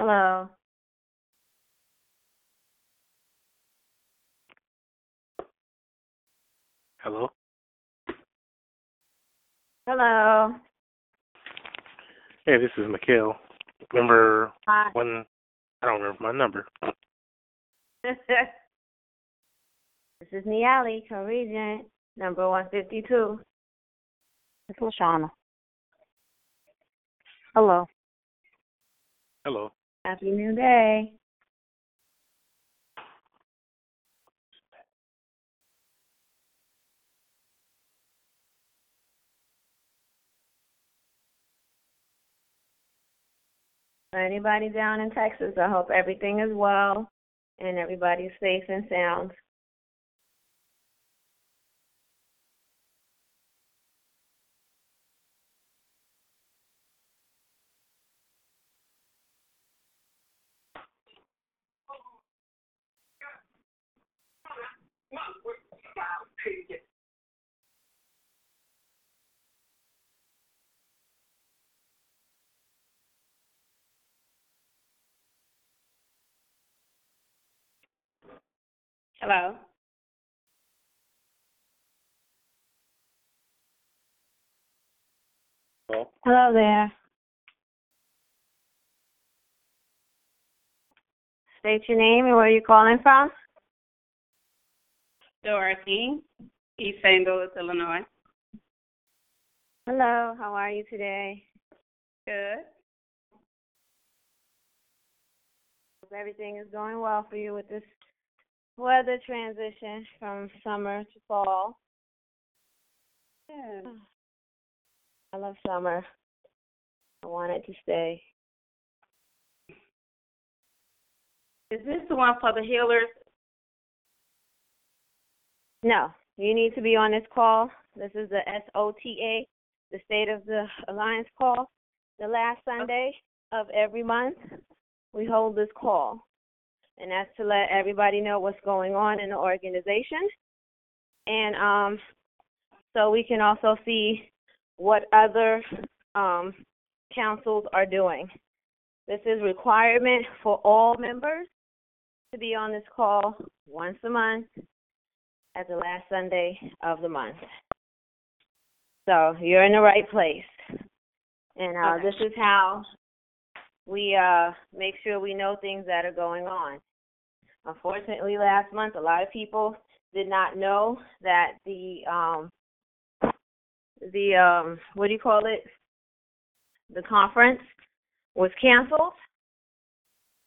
Hello. Hello? Hello. Hey, this is Mikhail. Remember Hi. when I don't remember my number. this is Niali, co-regent, number 152. It's Lashana. Hello. Hello. Happy New Day. Anybody down in Texas, I hope everything is well and everybody's safe and sound. Hello. Hello? Hello there. State your name and where you're calling from. Dorothy, East St. Louis, Illinois. Hello, how are you today? Good. Everything is going well for you with this weather transition from summer to fall. Yeah. I love summer. I want it to stay. Is this the one for the healers? No, you need to be on this call. This is the SOTA, the State of the Alliance call. The last Sunday of every month, we hold this call. And that's to let everybody know what's going on in the organization. And um, so we can also see what other um, councils are doing. This is requirement for all members to be on this call once a month at the last Sunday of the month. So you're in the right place. And uh, Okay. this is how we uh, make sure we know things that are going on. Unfortunately, last month, a lot of people did not know that the um, the um, what do you call it? The conference was canceled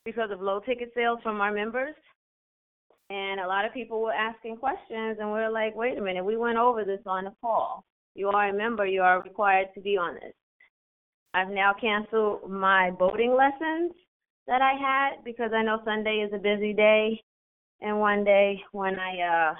because of low ticket sales from our members. And a lot of people were asking questions, and we are like, wait a minute, we went over this on the call. You are a member, you are required to be on this. I've now canceled my boating lessons that I had because I know Sunday is a busy day, and one day when I uh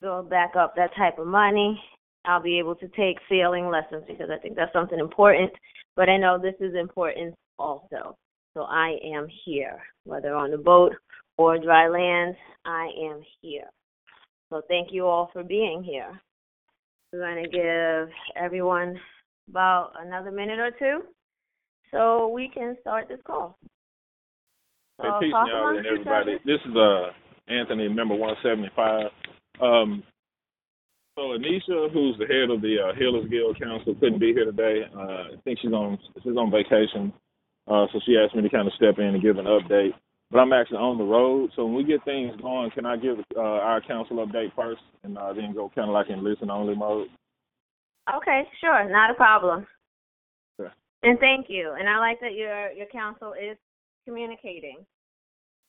build back up that type of money, I'll be able to take sailing lessons because I think that's something important. But I know this is important also. So I am here, whether on the boat or dry land, I am here. So thank you all for being here. We're going to give everyone about another minute or two so we can start this call. Hey, peace, y'all, and everybody. This is uh Anthony, member one seventy five. Um, so Anisha, who's the head of the uh, Healers Guild Council, couldn't be here today. Uh, I think she's on she's on vacation, uh, so she asked me to kind of step in and give an update. But I'm actually on the road, so when we get things going, can I give uh, our council update first, and uh, then go kind of like in listen only mode? Okay, sure, not a problem. Sure. And thank you. And I like that your your council is communicating.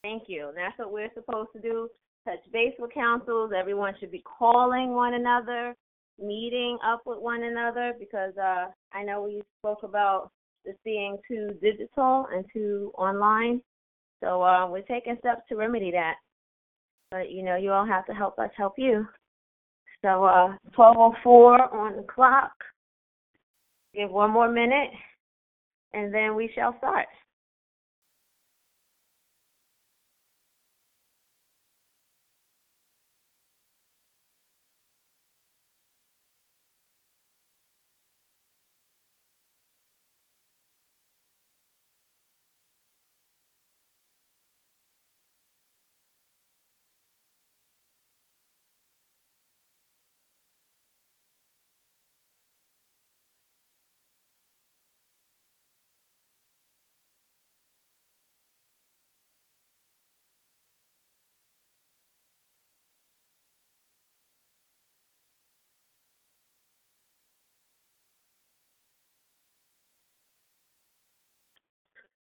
Thank you. And that's what we're supposed to do. Touch base with councils. Everyone should be calling one another, meeting up with one another because uh I know we spoke about this being too digital and too online. So uh we're taking steps to remedy that. But you know, you all have to help us help you. So uh, 12:04 on the clock. Give one more minute, and then we shall start.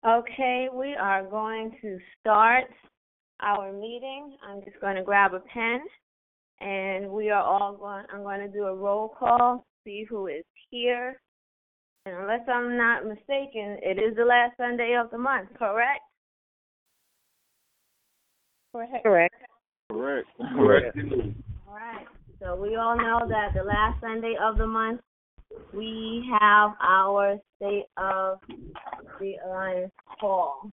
Okay, we are going to start our meeting. I'm just going to grab a pen and we are all going, I'm going to do a roll call, see who is here. And unless I'm not mistaken, it is the last Sunday of the month, correct? Correct. Correct. Correct. Correct. All right. So we all know that the last Sunday of the month, we have our State of the Alliance call.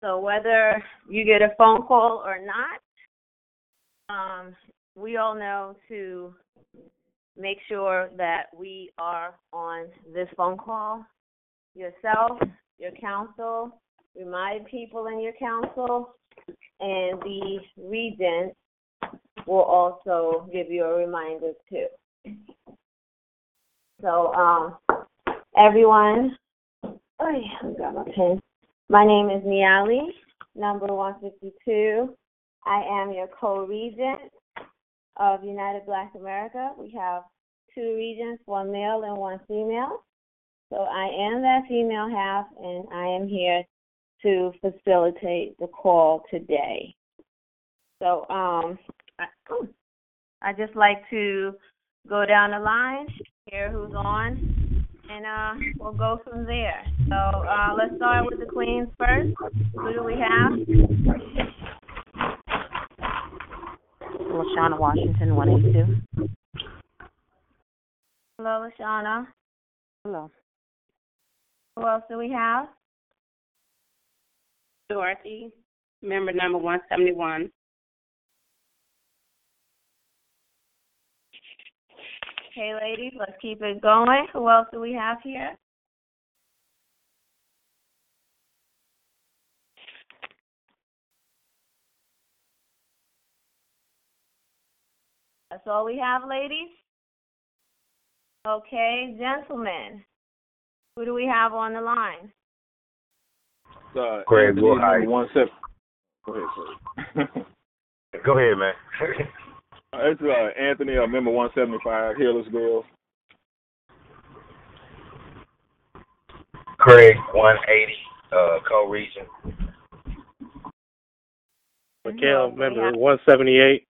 So whether you get a phone call or not, um, we all know to make sure that we are on this phone call. Yourself, your council, remind people in your council, and the regent will also give you a reminder too. So, um, everyone, oh yeah, got my pen. My name is Niali, number one fifty-two. I am your co-regent of United Black America. We have two regents, one male and one female. So I am that female half, and I am here to facilitate the call today. So, um, I, I just like to go down the line, hear who's on, and uh, we'll go from there. So, uh, let's start with the queens first. Who do we have? Lashana Washington, 182. Hello, Lashana. Hello. Who else do we have? Dorothy, member number 171. Okay, ladies, let's keep it going. Who else do we have here? That's all we have, ladies? Okay, gentlemen. Who do we have on the line? Uh, Craig, Anthony, go ahead. one seven. Go ahead, sir. Go ahead, man. it's uh, Anthony, uh, member 175, Hillersville. Craig, 180, uh, co-regent. Mikhail, we member have- 178.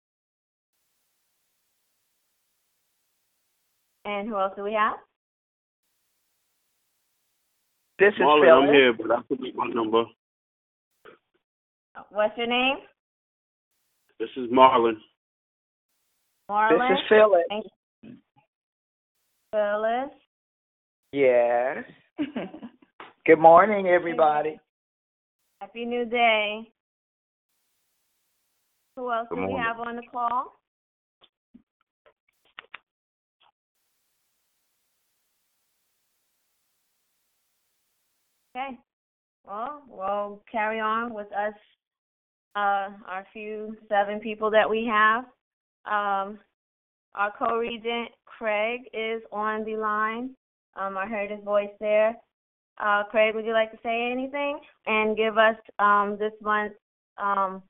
And who else do we have? This is Marlon, Phyllis. I'm here, but I forget my number. What's your name? This is Marlon. Marlon? This is Phyllis. Phyllis? Yes. Good morning, everybody. Happy New Day. Who else Good do we morning. have on the call? Okay. Well, we'll carry on with us, uh, our few seven people that we have. Um, our co-regent, Craig, is on the line. Um, I heard his voice there. Uh, Craig, would you like to say anything and give us um, this month's um,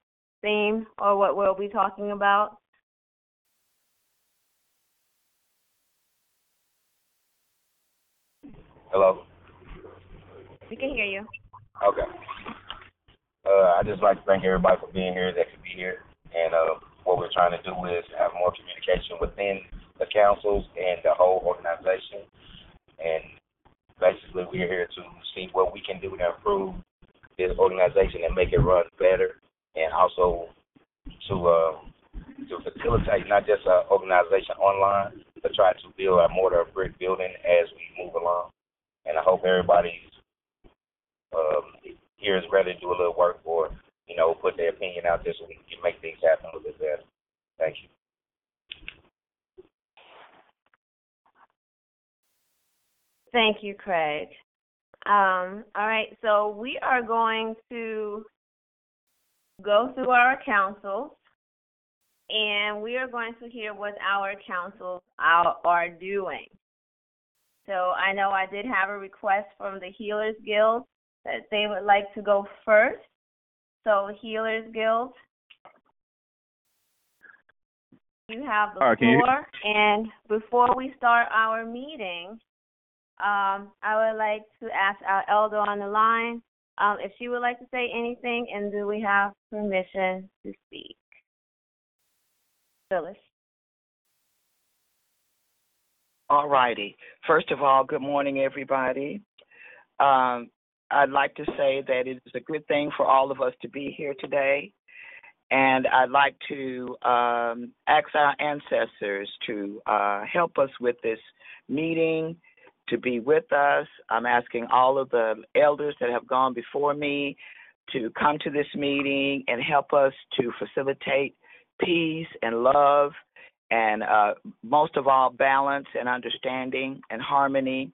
theme or what we'll be talking about? Hello. We can hear you. Okay. Uh, I just like to thank everybody for being here that could be here. And uh, what we're trying to do is have more communication within the councils and the whole organization. And basically, we're here to see what we can do to improve this organization and make it run better, and also to uh, to facilitate not just our organization online, but try to build a mortar brick building as we move along. And I hope everybody's um, here is ready to do a little work or, you know, put their opinion out there so we can make things happen a little bit better. Thank you. Thank you, Craig. Um, all right, so we are going to go through our councils, and we are going to hear what our councils are doing. So I know I did have a request from the Healers Guild that they would like to go first. So Healers Guild, you have the All right, can you- floor. And before we start our meeting, um, I would like to ask our elder on the line um, if she would like to say anything, and do we have permission to speak? Phyllis. All righty. First of all, good morning, everybody. Um, I'd like to say that it is a good thing for all of us to be here today. And I'd like to um, ask our ancestors to uh, help us with this meeting, to be with us. I'm asking all of the elders that have gone before me to come to this meeting and help us to facilitate peace and love and uh, most of all, balance and understanding and harmony,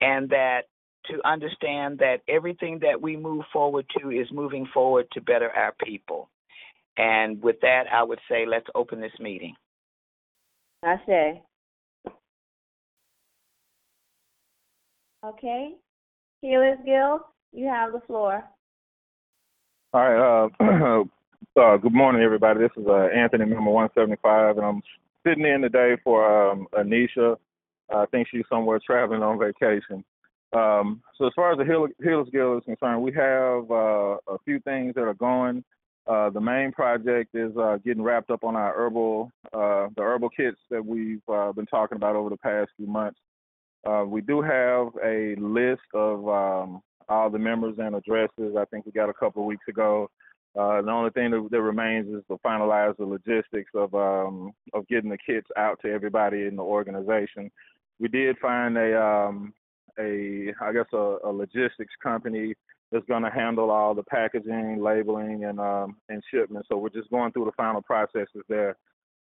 and that to understand that everything that we move forward to is moving forward to better our people. And with that, I would say let's open this meeting. I say. Okay. Healers Guild, you have the floor. All right. Uh, uh, good morning, everybody. This is uh, Anthony, member 175, and I'm sitting in today for um, Anisha. I think she's somewhere traveling on vacation. Um, so as far as the Heal- Healers Guild is concerned, we have uh, a few things that are going. Uh, the main project is uh, getting wrapped up on our herbal, uh, the herbal kits that we've uh, been talking about over the past few months. Uh, we do have a list of um, all the members and addresses. I think we got a couple of weeks ago. The only thing that, that remains is to finalize the logistics of um, of getting the kits out to everybody in the organization. We did find a um, a I guess a, a logistics company that's going to handle all the packaging, labeling, and um, and shipment. So we're just going through the final processes there.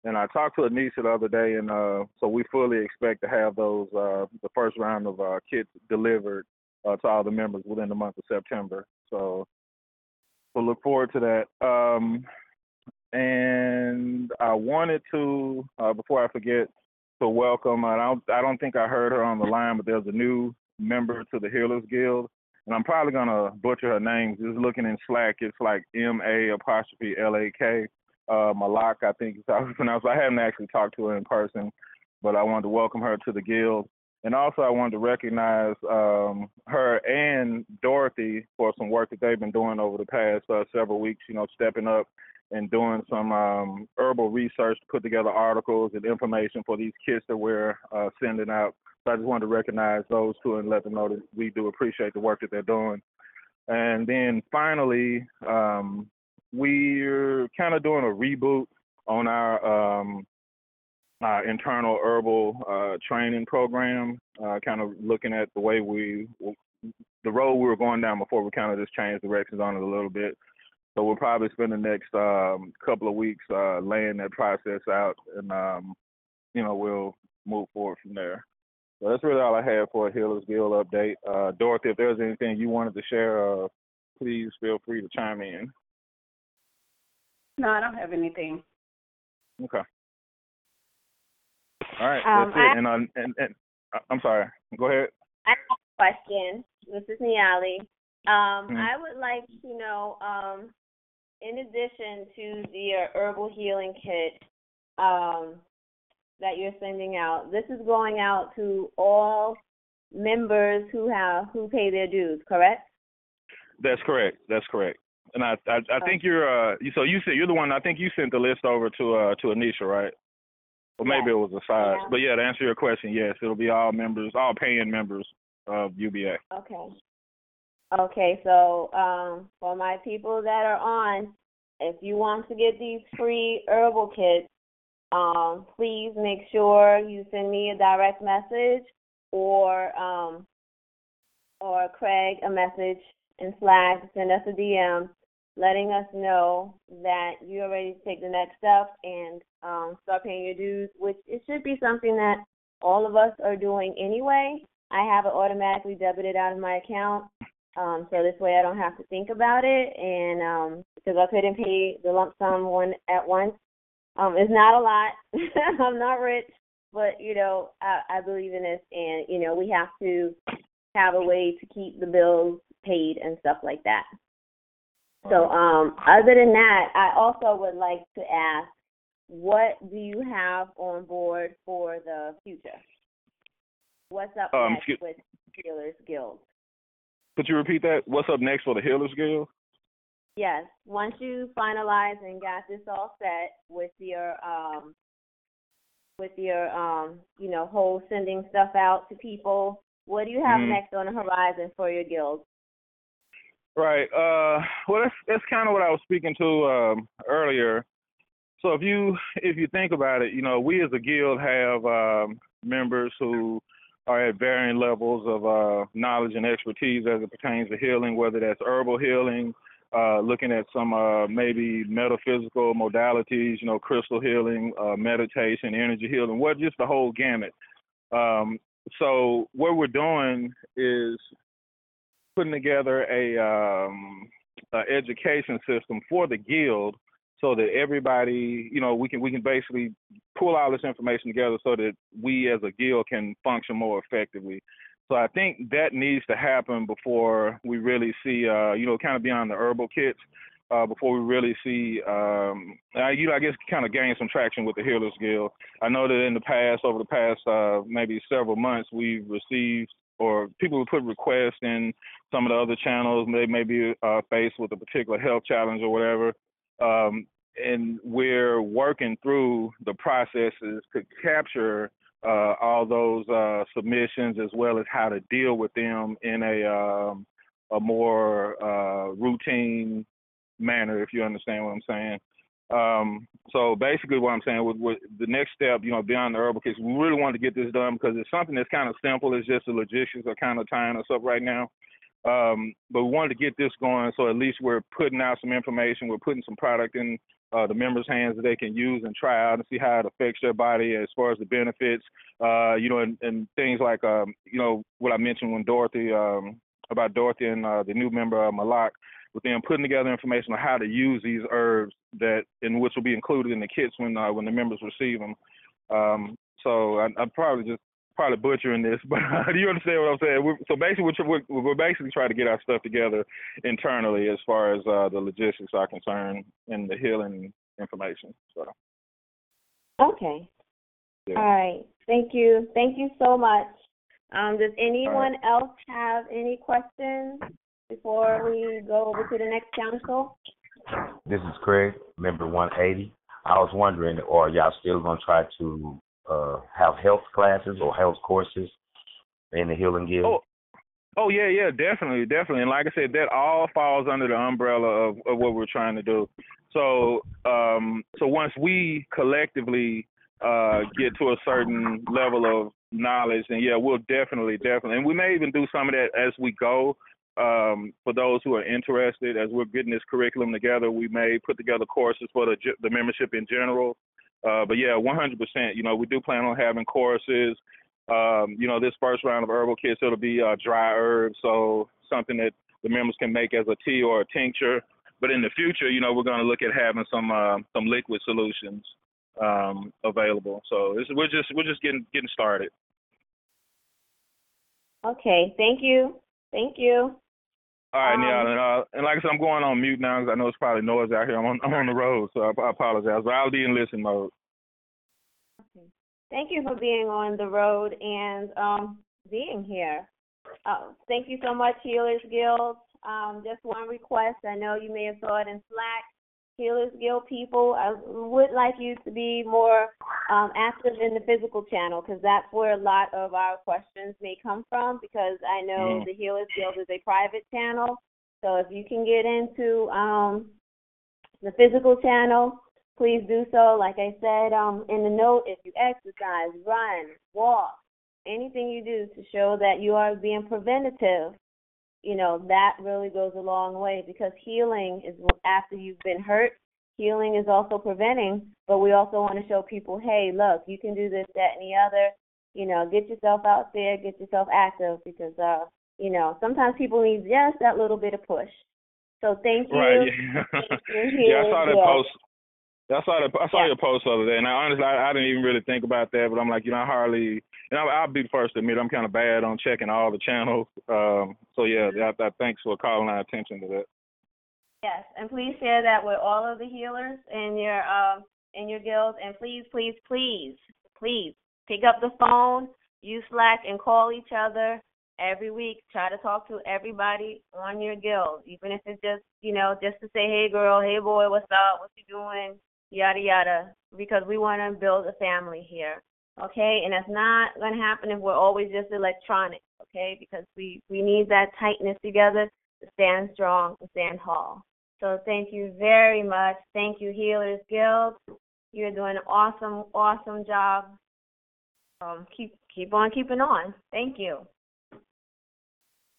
And I talked to Anisha the other day, and uh, so we fully expect to have those uh, the first round of uh, kits delivered uh, to all the members within the month of September. So we'll look forward to that. Um, and I wanted to, uh, before I forget, to welcome. I don't, I don't think I heard her on the line, but there's a new member to the Healers Guild, and I'm probably gonna butcher her name. Just looking in Slack, it's like M A apostrophe L A K. Uh, Malak, I think is how it's pronounced. I haven't actually talked to her in person, but I wanted to welcome her to the guild. And also, I wanted to recognize um, her and Dorothy for some work that they've been doing over the past uh, several weeks. You know, stepping up and doing some um, herbal research to put together articles and information for these kits that we're uh, sending out. So I just wanted to recognize those two and let them know that we do appreciate the work that they're doing. And then finally, um, we're kind of doing a reboot on our um, uh, internal herbal uh, training program, uh, kind of looking at the way we, the road we were going down before we kind of just changed directions on it a little bit. So we'll probably spend the next um, couple of weeks uh, laying that process out, and um, you know we'll move forward from there. So that's really all I have for a Healers Guild update. Uh, Dorothy, if there's anything you wanted to share, uh, please feel free to chime in. No, I don't have anything. Okay. All right, Um, that's I- it. And, uh, and and uh, I'm sorry. Go ahead. I have a question. This is Niali. Um, Mhm. I would like to know, um, in addition to the uh, herbal healing kit um, that you're sending out, this is going out to all members who have who pay their dues, correct? That's correct. That's correct. And I I, I think you're uh so you said you're the one I think you sent the list over to uh to Anisha, right? Or maybe it was a side. Yeah. But yeah, to answer your question, yes, it'll be all members, all paying members of UBA. Okay. Okay, so um, for my people that are on, if you want to get these free herbal kits, um, please make sure you send me a direct message or um, or Craig a message in Slack. Send us a DM letting us know that you're ready to take the next step and um, start paying your dues, which it should be something that all of us are doing anyway. I have it automatically debited out of my account, um, so this way I don't have to think about it. And um, because I couldn't pay the lump sum one at once, um, it's not a lot. I'm not rich, but you know I, I believe in this, and you know we have to have a way to keep the bills paid and stuff like that. So, um, other than that, I also would like to ask, what do you have on board for the future? What's up Um, next excuse- with Healers Guild. Could you repeat that? What's up next for the Healers Guild? Yes. Once you finalize and got this all set with your um with your um you know whole sending stuff out to people, what do you have Mhm. next on the horizon for your guild? Right. Uh, well, that's that's kind of what I was speaking to um, earlier. So if you if you think about it, you know, we as a guild have um, members who are at varying levels of uh, knowledge and expertise as it pertains to healing, whether that's herbal healing, uh, looking at some uh, maybe metaphysical modalities, you know, crystal healing, uh, meditation, energy healing, what just the whole gamut. Um, so what we're doing is putting together a, um, a education system for the guild so that everybody, you know, we can we can basically pull all this information together so that we as a guild can function more effectively. So I think that needs to happen before we really see, uh, you know, kind of beyond the herbal kits, uh, before we really see, um, you know, I guess kind of gain some traction with the Healers Guild. I know that in the past, over the past uh, maybe several months, we've received or people would put requests in some of the other channels. They may be uh, faced with a particular health challenge or whatever. Um, and we're working through the processes to capture uh, all those uh, submissions as well as how to deal with them in a um, a more uh, routine manner, if you understand what I'm saying. Um, so basically, what I'm saying with, with the next step, you know, beyond the herbal kits, we really want to get this done because it's something that's kind of simple. It's just the logistics are kind of tying us up right now. Um, but we wanted to get this going, so at least we're putting out some information. We're putting some product in uh, the members' hands that they can use and try out and see how it affects their body as far as the benefits. Uh, you know, and, and things like, um, you know, what I mentioned when Dorothy um, about Dorothy and uh, the new member uh, Malak, with them putting together information on how to use these herbs that, in which will be included in the kits when uh, when the members receive them. Um, so I, I'm probably just probably butchering this, but do you understand what I'm saying? We're, so basically, we're, we're, we're basically trying to get our stuff together internally as far as uh, the logistics are concerned and the healing information. So Okay. Yeah. All right. Thank you. Thank you so much. Um, does anyone else have any questions before we go over to the next council? This is Craig, member 180. I was wondering, are y'all still going to try to uh, have health classes or health courses in the Healing Guild? Oh, oh yeah, yeah, definitely, definitely. And like I said, that all falls under the umbrella of, of what we're trying to do. So, um, so once we collectively uh, get to a certain level of knowledge, then yeah, we'll definitely, definitely, and we may even do some of that as we go. Um, for those who are interested, as we're getting this curriculum together, we may put together courses for the the membership in general. Uh, but yeah, 100%. You know, we do plan on having courses. Um, you know, this first round of herbal kits, it'll be uh, dry herbs, so something that the members can make as a tea or a tincture. But in the future, you know, we're going to look at having some uh, some liquid solutions um, available. So we're just we're just getting getting started. Okay. Thank you. Thank you. All right, Um, now, and, uh, and like I said, I'm going on mute now because I know it's probably noise out here. I'm on I'm on the road, so I, I apologize. But I'll be in listen mode. Okay. Thank you for being on the road and um, being here. Uh, thank you so much, Healers Guild. Um, just one request. I know you may have saw it in Slack. Healers Guild people, I would like you to be more um, active in the physical channel because that's where a lot of our questions may come from. Because I know Mm. the Healers Guild is a private channel, so if you can get into um, the physical channel, please do so. Like I said um, in the note, if you exercise, run, walk, anything you do to show that you are being preventative, you know, that really goes a long way because healing is after you've been hurt. Healing is also preventing, but we also want to show people, hey, look, you can do this, that, and the other. You know, get yourself out there, get yourself active because, uh, you know, sometimes people need just that little bit of push. So thank you. Right. Yeah. Yeah, I saw that yeah. post. I saw that. I saw Yeah. your post the other day, and I, honestly, I, I didn't even really think about that. But I'm like, you know, I hardly. And I'll, I'll be the first to admit I'm kind of bad on checking all the channels. Um, so yeah. I, I, thanks for calling our attention to that. Yes, and please share that with all of the healers in your um in your guild. And please, please, please, please pick up the phone, use Slack, and call each other every week. Try to talk to everybody on your guild, even if it's just you know just to say, hey girl, hey boy, what's up? What you doing? Yada yada. Because we want to build a family here. Okay, and it's not going to happen if we're always just electronic. Okay, because we we need that tightness together to stand strong and stand tall. So thank you very much. Thank you, Healers Guild. You're doing an awesome, awesome job. Um, keep keep on keeping on. Thank you.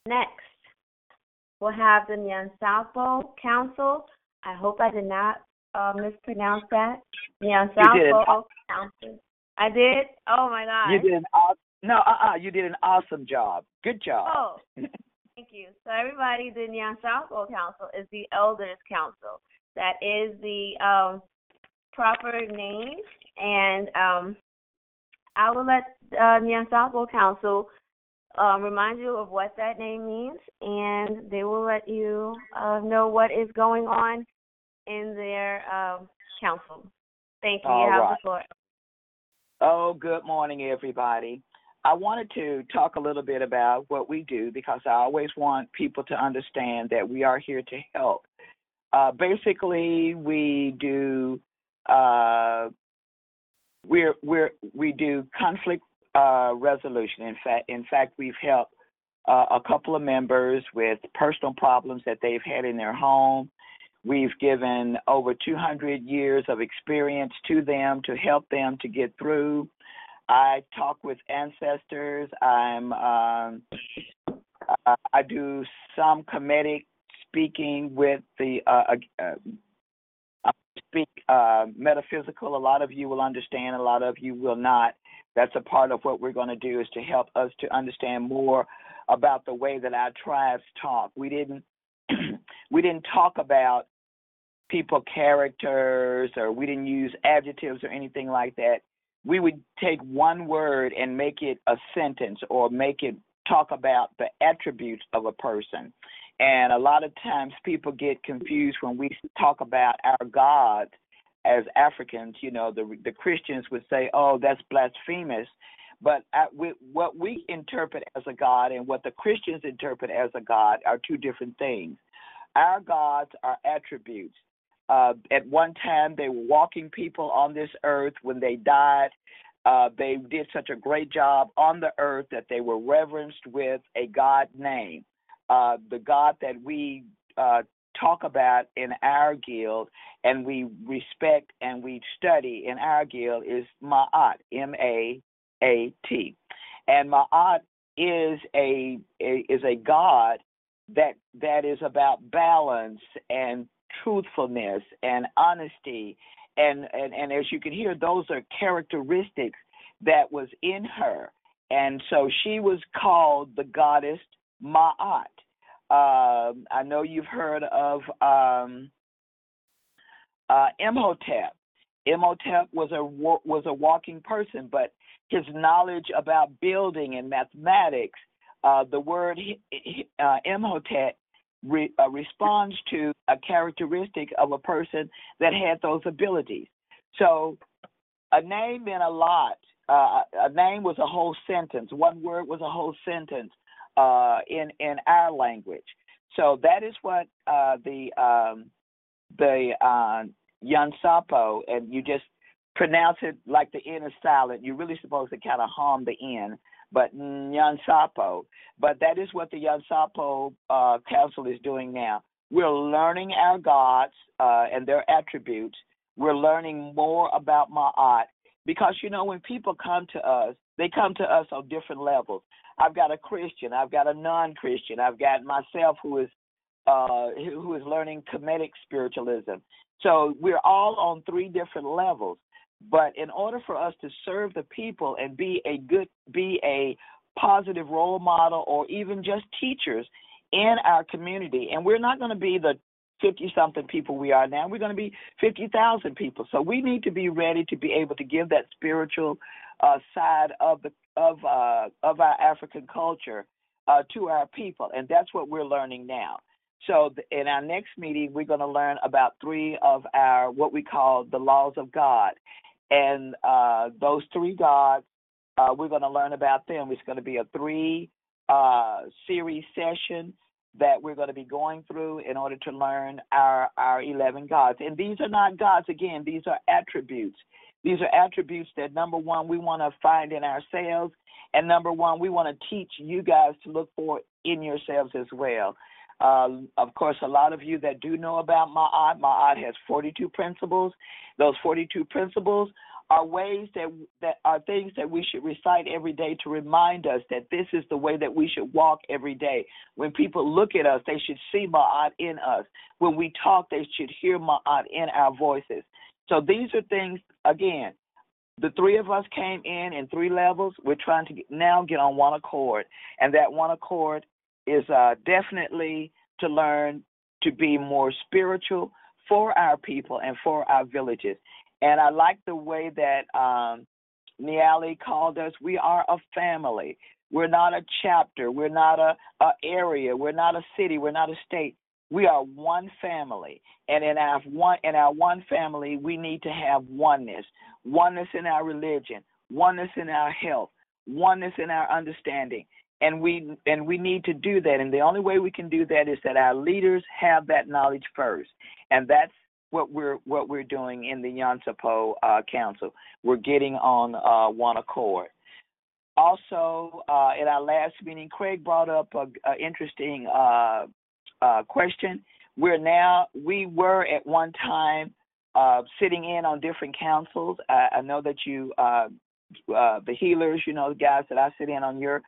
Next, we'll have the Nyansapo Council. I hope I did not uh, mispronounce that. Nyansapo Council. I did. Oh my God. You did an awesome. No, uh, uh you did an awesome job. Good job. Oh, thank you. So everybody, the Nyansapo Council is the Elders Council. That is the um, proper name, and um, I will let uh, Nyansapo Council um, remind you of what that name means, and they will let you uh, know what is going on in their um, council. Thank you. All you have right. the floor. Oh, good morning, everybody. I wanted to talk a little bit about what we do because I always want people to understand that we are here to help. Uh, basically, we do uh, we're we're we do conflict uh, resolution. In fact, in fact, we've helped uh, a couple of members with personal problems that they've had in their home. We've given over 200 years of experience to them to help them to get through. I talk with ancestors. I'm uh, I do some comedic speaking with the uh, uh, I speak uh, metaphysical. A lot of you will understand. A lot of you will not. That's a part of what we're going to do is to help us to understand more about the way that our tribes talk. We didn't we didn't talk about people characters or we didn't use adjectives or anything like that. We would take one word and make it a sentence or make it talk about the attributes of a person. And a lot of times people get confused when we talk about our God as Africans. You know, the the Christians would say, "Oh, that's blasphemous," but we, what we interpret as a God and what the Christians interpret as a God are two different things. Our gods are attributes. Uh, at one time, they were walking people on this earth. When they died, uh, they did such a great job on the earth that they were reverenced with a God name. Uh, the God that we uh, talk about in our guild and we respect and we study in our guild is Ma'at, M A A T. And Ma'at is a, a is a God that that is about balance and truthfulness and honesty and, and and as you can hear those are characteristics that was in her and so she was called the goddess Ma'at. Um, I know you've heard of um, uh, Imhotep. Imhotep was a was a walking person, but his knowledge about building and mathematics, uh, the word uh, Imhotep re, uh, responds to a characteristic of a person that had those abilities. So, a name meant a lot. Uh, a name was a whole sentence. One word was a whole sentence uh, in in our language. So that is what uh, the um, the uh, Yansapo, and you just pronounce it like the N is silent. You're really supposed to kind of hum the N, but Yansapo. But that is what the Yansapo uh, Council is doing now. We're learning our gods uh, and their attributes. We're learning more about Ma'at because you know when people come to us, they come to us on different levels. I've got a Christian, I've got a non-Christian, I've got myself who is uh, who is learning Kemetic spiritualism. So we're all on three different levels. But in order for us to serve the people and be a good, be a positive role model, or even just teachers in our community, and we're not going to be the 50 something people we are now. We're going to be 50,000 people. So we need to be ready to be able to give that spiritual uh, side of the of uh, of our African culture uh, to our people, and that's what we're learning now. So in our next meeting, we're going to learn about three of our what we call the laws of God, and uh, those three gods, uh, we're going to learn about them. It's going to be a three uh, series session that we're going to be going through in order to learn our our 11 gods. And these are not gods again, these are attributes. These are attributes that number 1 we want to find in ourselves and number 1 we want to teach you guys to look for in yourselves as well. Uh, of course, a lot of you that do know about Ma'at, Ma'at has 42 principles. Those 42 principles are ways that that are things that we should recite every day to remind us that this is the way that we should walk every day. When people look at us, they should see Ma'at in us. When we talk, they should hear Ma'at in our voices. So these are things again. The three of us came in in three levels. We're trying to now get on one accord, and that one accord is uh, definitely to learn to be more spiritual for our people and for our villages. And I like the way that um, Niali called us. We are a family. We're not a chapter. We're not a, a area. We're not a city. We're not a state. We are one family, and in our one in our one family, we need to have oneness. Oneness in our religion. Oneness in our health. Oneness in our understanding and we and we need to do that and the only way we can do that is that our leaders have that knowledge first and that's what we're what we're doing in the Yansapo uh, Council. We're getting on uh, one accord. Also, uh, at our last meeting, Craig brought up a, a interesting uh, uh, question. We're now we were at one time uh, sitting in on different councils. I, I know that you the healers, you know, the guys that I sit in on your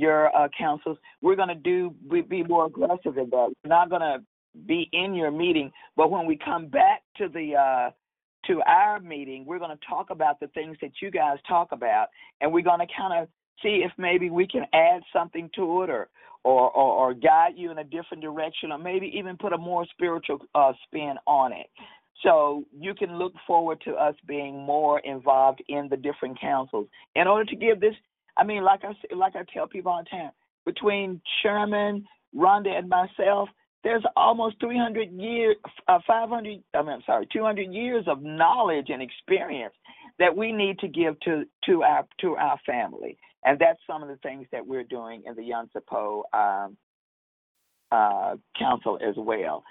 your uh, councils. We're going to do be more aggressive in that. We're not going to be in your meeting, but when we come back to the uh, to our meeting, we're going to talk about the things that you guys talk about, and we're going to kind of see if maybe we can add something to it or, or or, or guide you in a different direction, or maybe even put a more spiritual uh, spin on it. So you can look forward to us being more involved in the different councils in order to give this I mean, like I like I tell people all the time, between Sherman, Rhonda, and myself, there's almost 300 years, uh, 500. I mean, I'm sorry, 200 years of knowledge and experience that we need to give to to our to our family, and that's some of the things that we're doing in the Yansapo um, uh, Council as well.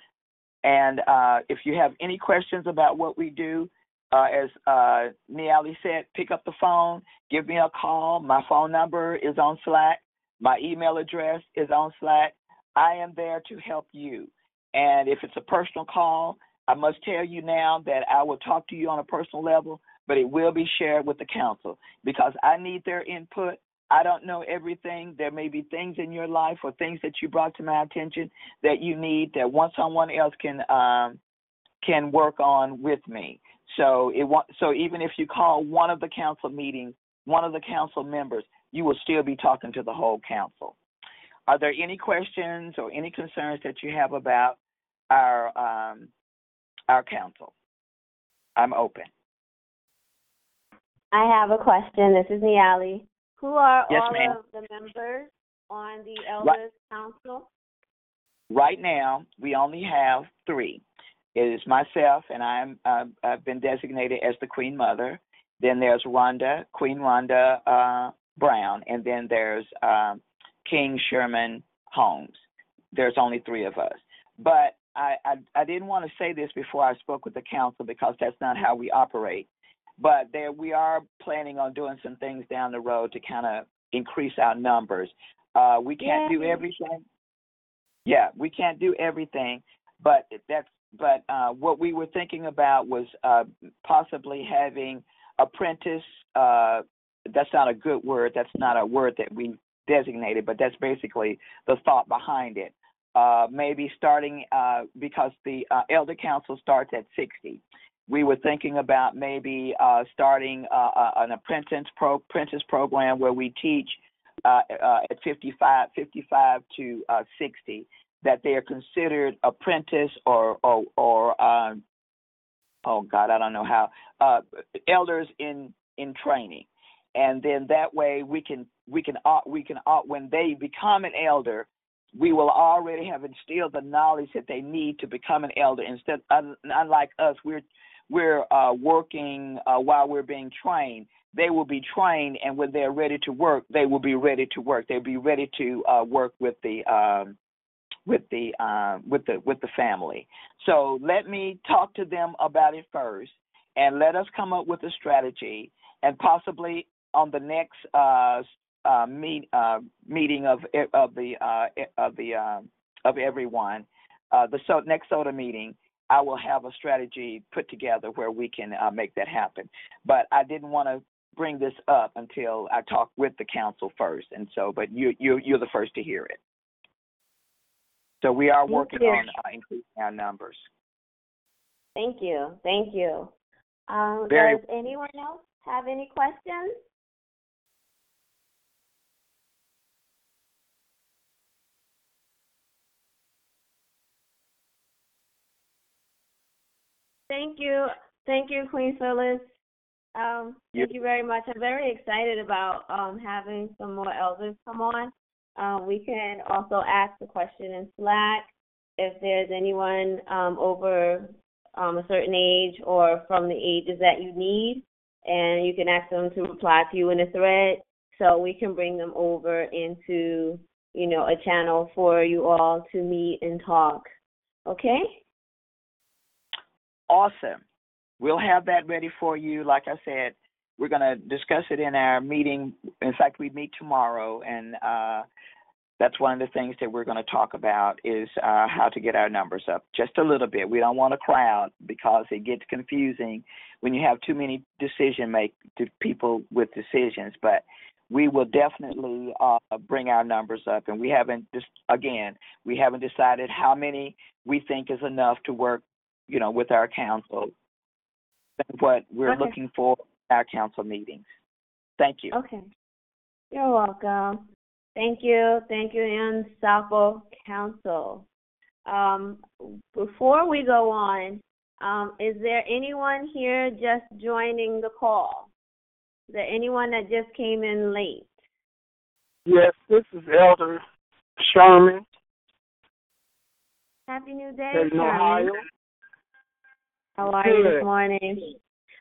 And uh, if you have any questions about what we do, uh, as uh, Niali said, pick up the phone, give me a call. My phone number is on Slack. My email address is on Slack. I am there to help you. And if it's a personal call, I must tell you now that I will talk to you on a personal level, but it will be shared with the council because I need their input. I don't know everything. There may be things in your life or things that you brought to my attention that you need that one someone else can um, can work on with me. So it so even if you call one of the council meetings, one of the council members, you will still be talking to the whole council. Are there any questions or any concerns that you have about our um, our council? I'm open. I have a question. This is Niali. Who are yes, all ma'am. of the members on the Elders right. Council? Right now, we only have three. It is myself, and I'm uh, I've been designated as the Queen Mother. Then there's Rhonda, Queen Rhonda uh, Brown, and then there's um, King Sherman Holmes. There's only three of us, but I, I I didn't want to say this before I spoke with the council because that's not how we operate. But there we are planning on doing some things down the road to kind of increase our numbers. Uh, we can't Yay. do everything. Yeah, we can't do everything, but that's but uh, what we were thinking about was uh, possibly having apprentice. Uh, that's not a good word. That's not a word that we designated, but that's basically the thought behind it. Uh, maybe starting uh, because the uh, elder council starts at 60. We were thinking about maybe starting an apprentice pro- apprentice program where we teach at 55, 55 to 60 that they are considered apprentice or or or um, oh God, I don't know how uh, elders in in training, and then that way we can we can uh, we can uh, when they become an elder, we will already have instilled the knowledge that they need to become an elder. Instead, unlike us, we're we're uh, working uh, while we're being trained. they will be trained, and when they're ready to work, they will be ready to work. They'll be ready to uh, work with the um, with the uh, with the with the family. So let me talk to them about it first, and let us come up with a strategy, and possibly on the next uh, uh, meet uh, meeting of of the uh, of the uh, of everyone, uh, the so, next SOTA meeting, I will have a strategy put together where we can uh, make that happen. But I didn't want to bring this up until I talked with the council first, and so but you you you're the first to hear it. So we are working on uh, increasing our numbers. Thank you. Thank you. Um, Very- does anyone else have any questions? Thank you. Thank you, Queen Phyllis. Um, thank you very much. I'm very excited about um, having some more elders come on. Um, we can also ask the question in Slack if there's anyone um, over um, a certain age or from the ages that you need, and you can ask them to reply to you in a thread, so we can bring them over into you know a channel for you all to meet and talk. Okay? Awesome. We'll have that ready for you. Like I said, we're going to discuss it in our meeting. In fact, we meet tomorrow, and uh, that's one of the things that we're going to talk about is uh, how to get our numbers up just a little bit. We don't want a crowd because it gets confusing when you have too many decision make to people with decisions. But we will definitely uh, bring our numbers up, and we haven't just again we haven't decided how many we think is enough to work, you know, with our council. What we're Okay. looking for our council meetings. Thank you. Okay. You're welcome. Thank you. Thank you, and Sapo Council. Um, before we go on, um, is there anyone here just joining the call? Is there anyone that just came in late? Yes, this is Elder Sherman, Happy New Day, Dayton, Sherman. Ohio. How are you this morning?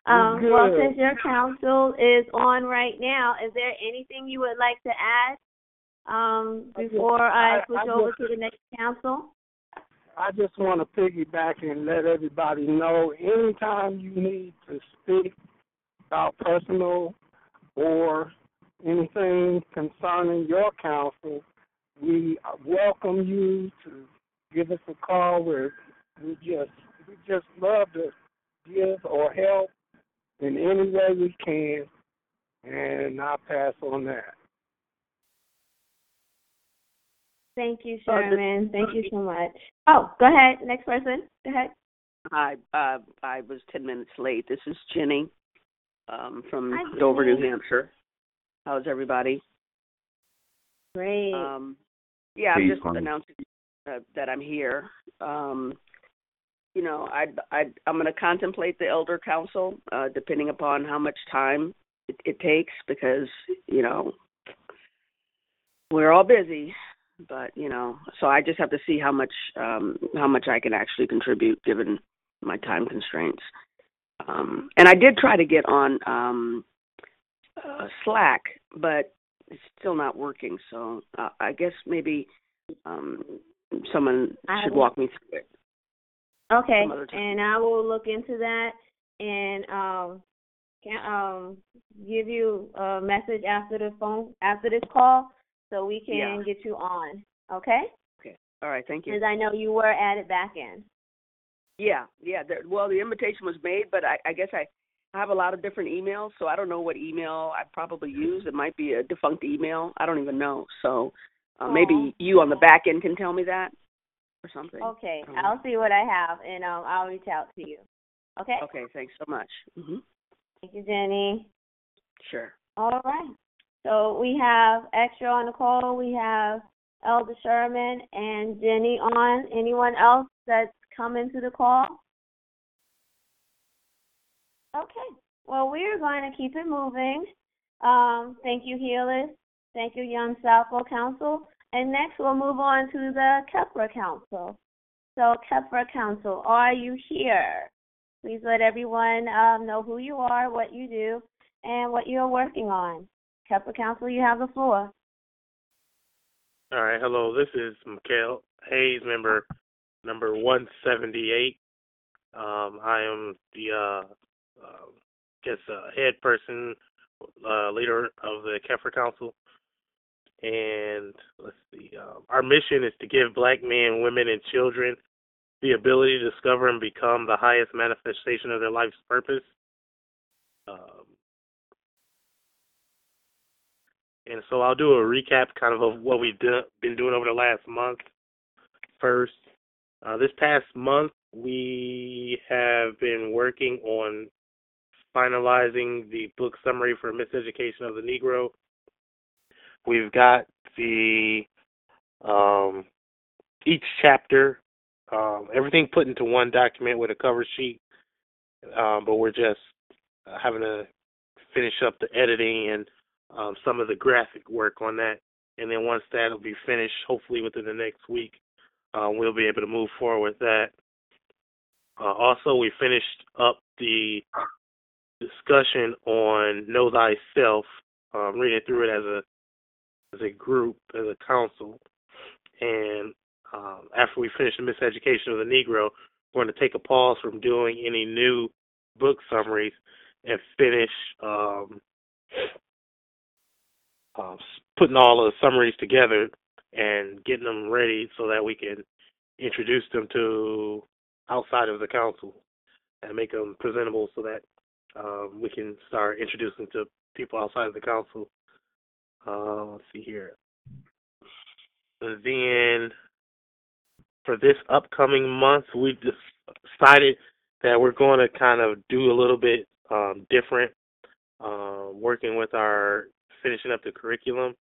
Um, well, since your council is on right now, is there anything you would like to add um, I before I I- switch I over just- to the next council? I just want to piggyback and let everybody know anytime you need to speak about personal or anything concerning your council, we welcome you to give us a call. We're, we just we just love to give or help in any way we can, and I'll pass on that. Thank you, Uh, Sherman. Thank you so much. Oh, go ahead. Next person. Go ahead. Hi, uh, I was 10 minutes late. This is Jenny um, from Hi, Dover, New Hampshire. How's everybody? Great. Um, yeah, I'm just Connie. announcing uh, that I'm here. Um, you know, I I I'm going to contemplate the elder council, uh, depending upon how much time it, it takes, because you know we're all busy. But you know, so I just have to see how much um, how much I can actually contribute given my time constraints. Um, and I did try to get on um, uh, Slack, but it's still not working. So uh, I guess maybe um, someone should walk me through it. Okay, some other time. and I will look into that and um can um give you a message after the phone after this call so we can Yeah. get you on. Okay? Okay. All right, thank you. Because I know you were added back in. Yeah, yeah. There, well, the invitation was made, but I, I guess I I have a lot of different emails, so I don't know what email I probably use. It might be a defunct email. I don't even know. So uh, maybe you on the back end can tell me that or something. Okay, I'll see what I have and um I'll reach out to you. Okay? Okay, thanks so much. hmm Thank you, Jenny. Sure. All right. So we have extra on the call. We have Elder Sherman and Jenny on. Anyone else that's coming to the call? Okay. Well, we are going to keep it moving. Um, thank you, healers. Thank you, Young Southfield Council. And next, we'll move on to the Kepler Council. So, Kepler Council, are you here? Please let everyone um, know who you are, what you do, and what you're working on. Kepler Council, you have the floor. All right. Hello. This is Mikhail Hayes, member number 178. Um, I am the uh, uh, guess uh, head person, uh, leader of the Kefra Council. And let's see. Um, our mission is to give Black men, women, and children the ability to discover and become the highest manifestation of their life's purpose. Um, and so I'll do a recap kind of of what we've do, been doing over the last month. First, uh, this past month we have been working on finalizing the book summary for Miseducation of the Negro. We've got the um, each chapter, um, everything put into one document with a cover sheet, um, but we're just having to finish up the editing and um, some of the graphic work on that. And then once that'll be finished, hopefully within the next week, uh, we'll be able to move forward with that. Uh, also, we finished up the discussion on Know Thyself, um, reading through it as a as a group, as a council. And um, after we finish the miseducation of the Negro, we're going to take a pause from doing any new book summaries and finish um, uh, putting all the summaries together and getting them ready so that we can introduce them to outside of the council and make them presentable so that um, we can start introducing to people outside of the council. Uh, let's see here. Then for this upcoming month, we decided that we're going to kind of do a little bit um, different, uh, working with our finishing up the curriculum.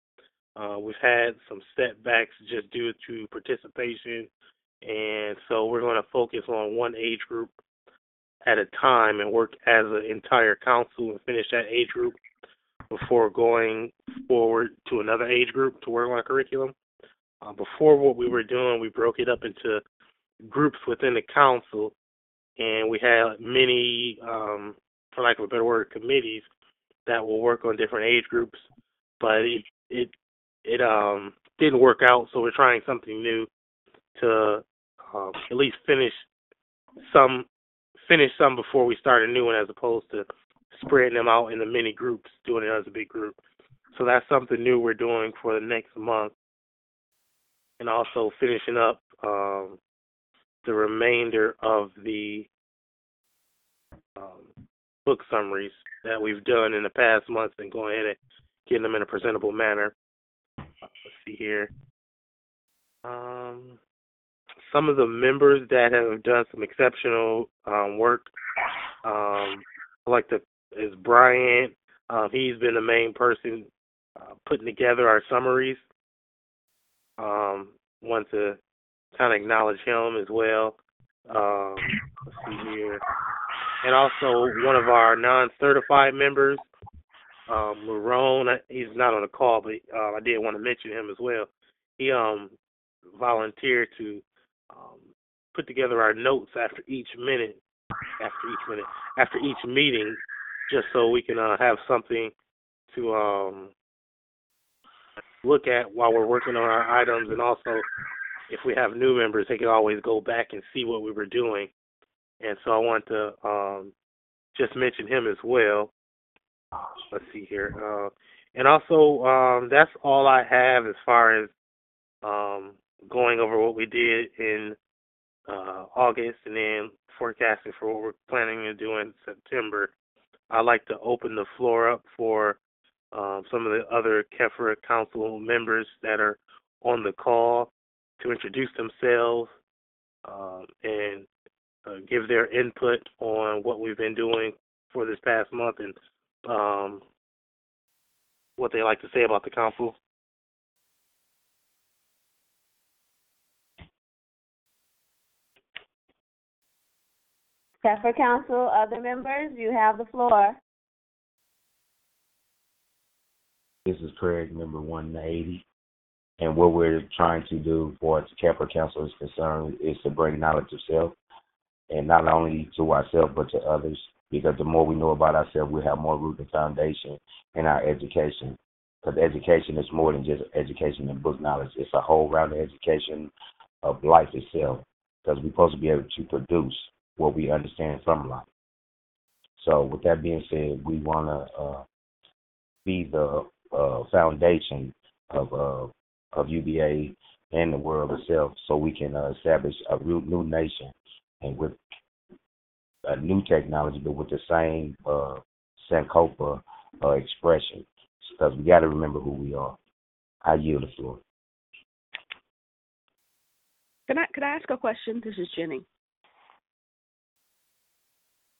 Uh, we've had some setbacks just due to participation, and so we're going to focus on one age group at a time and work as an entire council and finish that age group before going forward to another age group to work on curriculum. Uh, before, what we were doing, we broke it up into groups within the council, and we had many, um, for lack of a better word, committees that will work on different age groups. But it it it um didn't work out, so we're trying something new to um, at least finish some finish some before we start a new one, as opposed to spreading them out into many groups, doing it as a big group. So that's something new we're doing for the next month, and also finishing up um, the remainder of the um, book summaries that we've done in the past months and going ahead and getting them in a presentable manner. Let's see here. Um, some of the members that have done some exceptional um, work, um, like the is Brian. Um, he's been the main person uh, putting together our summaries. Um, want to kind of acknowledge him as well. Um, let's see here, and also one of our non-certified members, um, Marone. He's not on the call, but uh, I did want to mention him as well. He um volunteered to um, put together our notes after each minute, after each minute, after each meeting, just so we can uh, have something to um, look at while we're working on our items, and also if we have new members, they can always go back and see what we were doing. And so I want to um, just mention him as well. Let's see here. Uh, and also, um, that's all I have as far as um, going over what we did in uh, August and then forecasting for what we're planning to do in September. I'd like to open the floor up for um, some of the other KEFRA Council members that are on the call to introduce themselves um, and uh, give their input on what we've been doing for this past month and um, what they like to say about the council. KEFR Council, other members, you have the floor. This is Craig, number 180. And what we're trying to do for as Kepler Council is concerned is to bring knowledge of self, and not only to ourselves but to others. because the more we know about ourselves, we have more root and foundation in our education. Because education is more than just education and book knowledge. It's a whole round of education of life itself. Because we're supposed to be able to produce what we understand from life. So, with that being said, we want to uh, be the uh, foundation of uh, of UBA and the world itself, so we can uh, establish a new nation and with a new technology, but with the same uh, uh, expression. Because we got to remember who we are. I yield the floor. Can I could I ask a question? This is Jenny.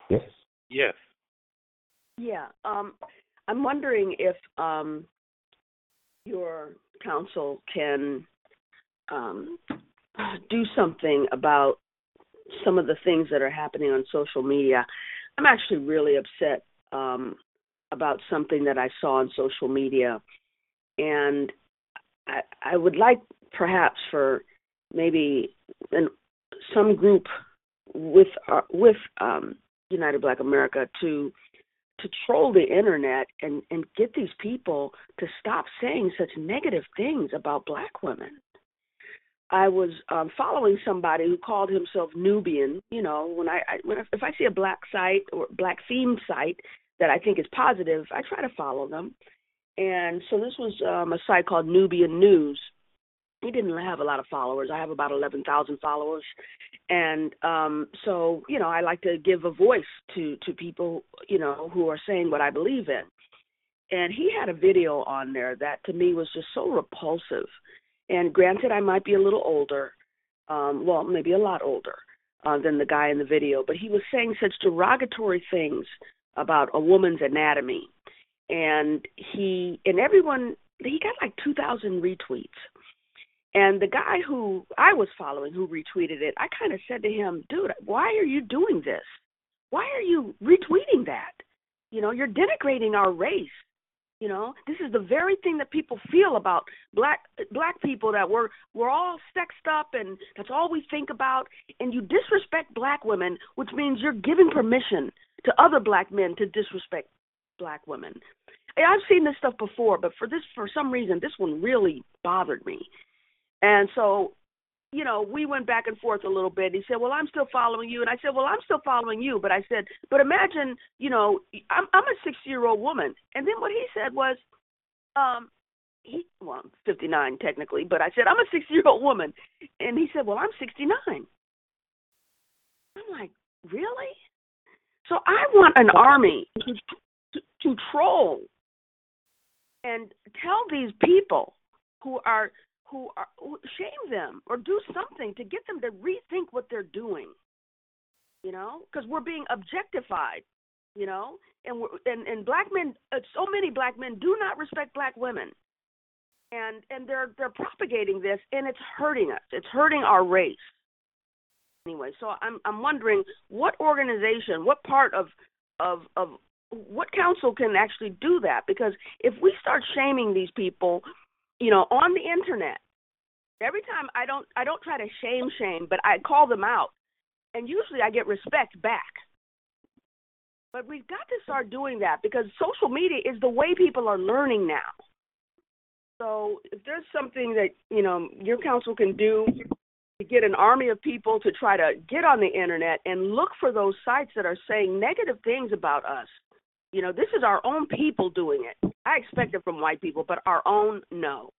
Yes. Yes. Yeah. Um, I'm wondering if um, your council can um, do something about some of the things that are happening on social media. I'm actually really upset um, about something that I saw on social media, and I, I would like perhaps for maybe an, some group with uh, with um, United Black America to to troll the internet and and get these people to stop saying such negative things about black women. I was um, following somebody who called himself Nubian. You know, when I, I when I, if I see a black site or black themed site that I think is positive, I try to follow them. And so this was um, a site called Nubian News. He didn't have a lot of followers. I have about eleven thousand followers, and um, so you know I like to give a voice to to people you know who are saying what I believe in. And he had a video on there that to me was just so repulsive and granted, I might be a little older, um, well, maybe a lot older uh, than the guy in the video, but he was saying such derogatory things about a woman's anatomy. And he and everyone he got like 2000 retweets. And the guy who I was following who retweeted it, I kind of said to him, "Dude, why are you doing this? Why are you retweeting that? You know, you're denigrating our race. You know, this is the very thing that people feel about black black people that we're we're all sexed up and that's all we think about. And you disrespect black women, which means you're giving permission to other black men to disrespect black women. I've seen this stuff before, but for this for some reason this one really bothered me. And so you know, we went back and forth a little bit. He said, "Well, I'm still following you," and I said, "Well, I'm still following you." But I said, "But imagine, you know, I'm I'm a 60 year old woman," and then what he said was, um, he well, I'm 59 technically, but I said I'm a 60 year old woman, and he said, "Well, I'm 69." I'm like, really? So I want an army to, to, to troll and tell these people who are who are who shame them or do something to get them to rethink what they're doing. You know, because we're being objectified. You know, and we're, and and black men, uh, so many black men do not respect black women, and and they're they're propagating this, and it's hurting us. It's hurting our race. Anyway, so I'm I'm wondering what organization, what part of of of what council can actually do that because if we start shaming these people you know, on the internet. Every time I don't I don't try to shame shame, but I call them out. And usually I get respect back. But we've got to start doing that because social media is the way people are learning now. So if there's something that, you know, your council can do to get an army of people to try to get on the internet and look for those sites that are saying negative things about us. You know, this is our own people doing it. I expect it from white people, but our own, no.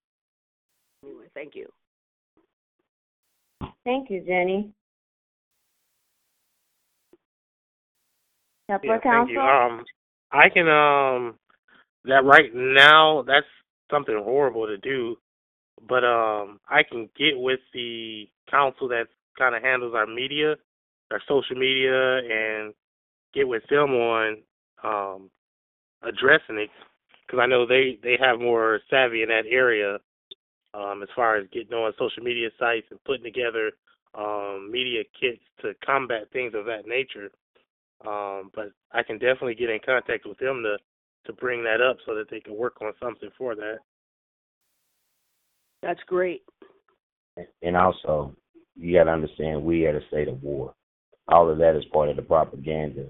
Anyway, thank you. Thank you, Jenny. Yeah, Council thank you. Um, I can um that right now that's something horrible to do, but um I can get with the council that kind of handles our media, our social media, and get with them on um addressing it because I know they they have more savvy in that area um, as far as getting on social media sites and putting together um, media kits to combat things of that nature. Um, but I can definitely get in contact with them to to bring that up so that they can work on something for that. That's great. And also, you got to understand, we at a state of war. All of that is part of the propaganda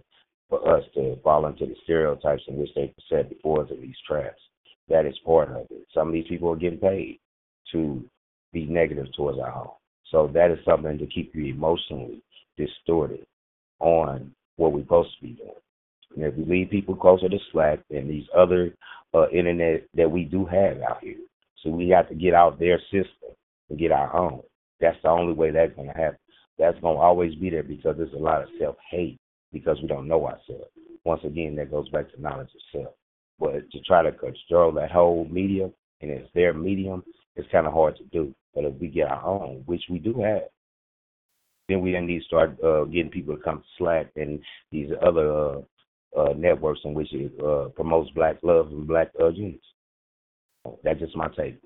for us to fall into the stereotypes in which they set before us of these traps. That is part of it. Some of these people are getting paid to be negative towards our home. So that is something to keep you emotionally distorted on what we're supposed to be doing. And if we leave people closer to Slack and these other uh, internet that we do have out here, so we have to get out their system and get our own. That's the only way that's going to happen. That's going to always be there because there's a lot of self hate because we don't know ourselves. Once again, that goes back to knowledge of self. But to try to control that whole medium and it's their medium, it's kind of hard to do. But if we get our own, which we do have, then we then need to start uh, getting people to come to Slack and these other uh, uh, networks in which it uh, promotes black love and black uh, unity. That's just my take.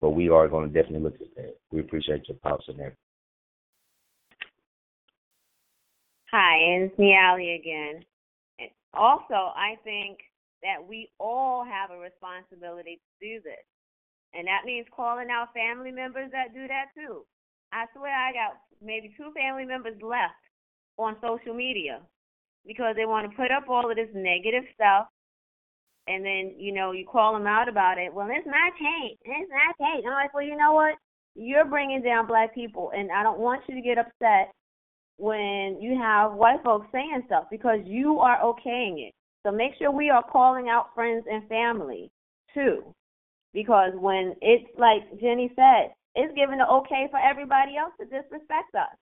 But we are going to definitely look at that. We appreciate your thoughts and everything. Hi, it's Niali again. Also, I think that we all have a responsibility to do this. And that means calling out family members that do that too. I swear I got maybe two family members left on social media because they want to put up all of this negative stuff and then, you know, you call them out about it. Well, it's not hate. It's not hate. I'm like, well, you know what? You're bringing down black people, and I don't want you to get upset when you have white folks saying stuff because you are okaying it. So make sure we are calling out friends and family too. Because when it's like Jenny said, it's given the okay for everybody else to disrespect us.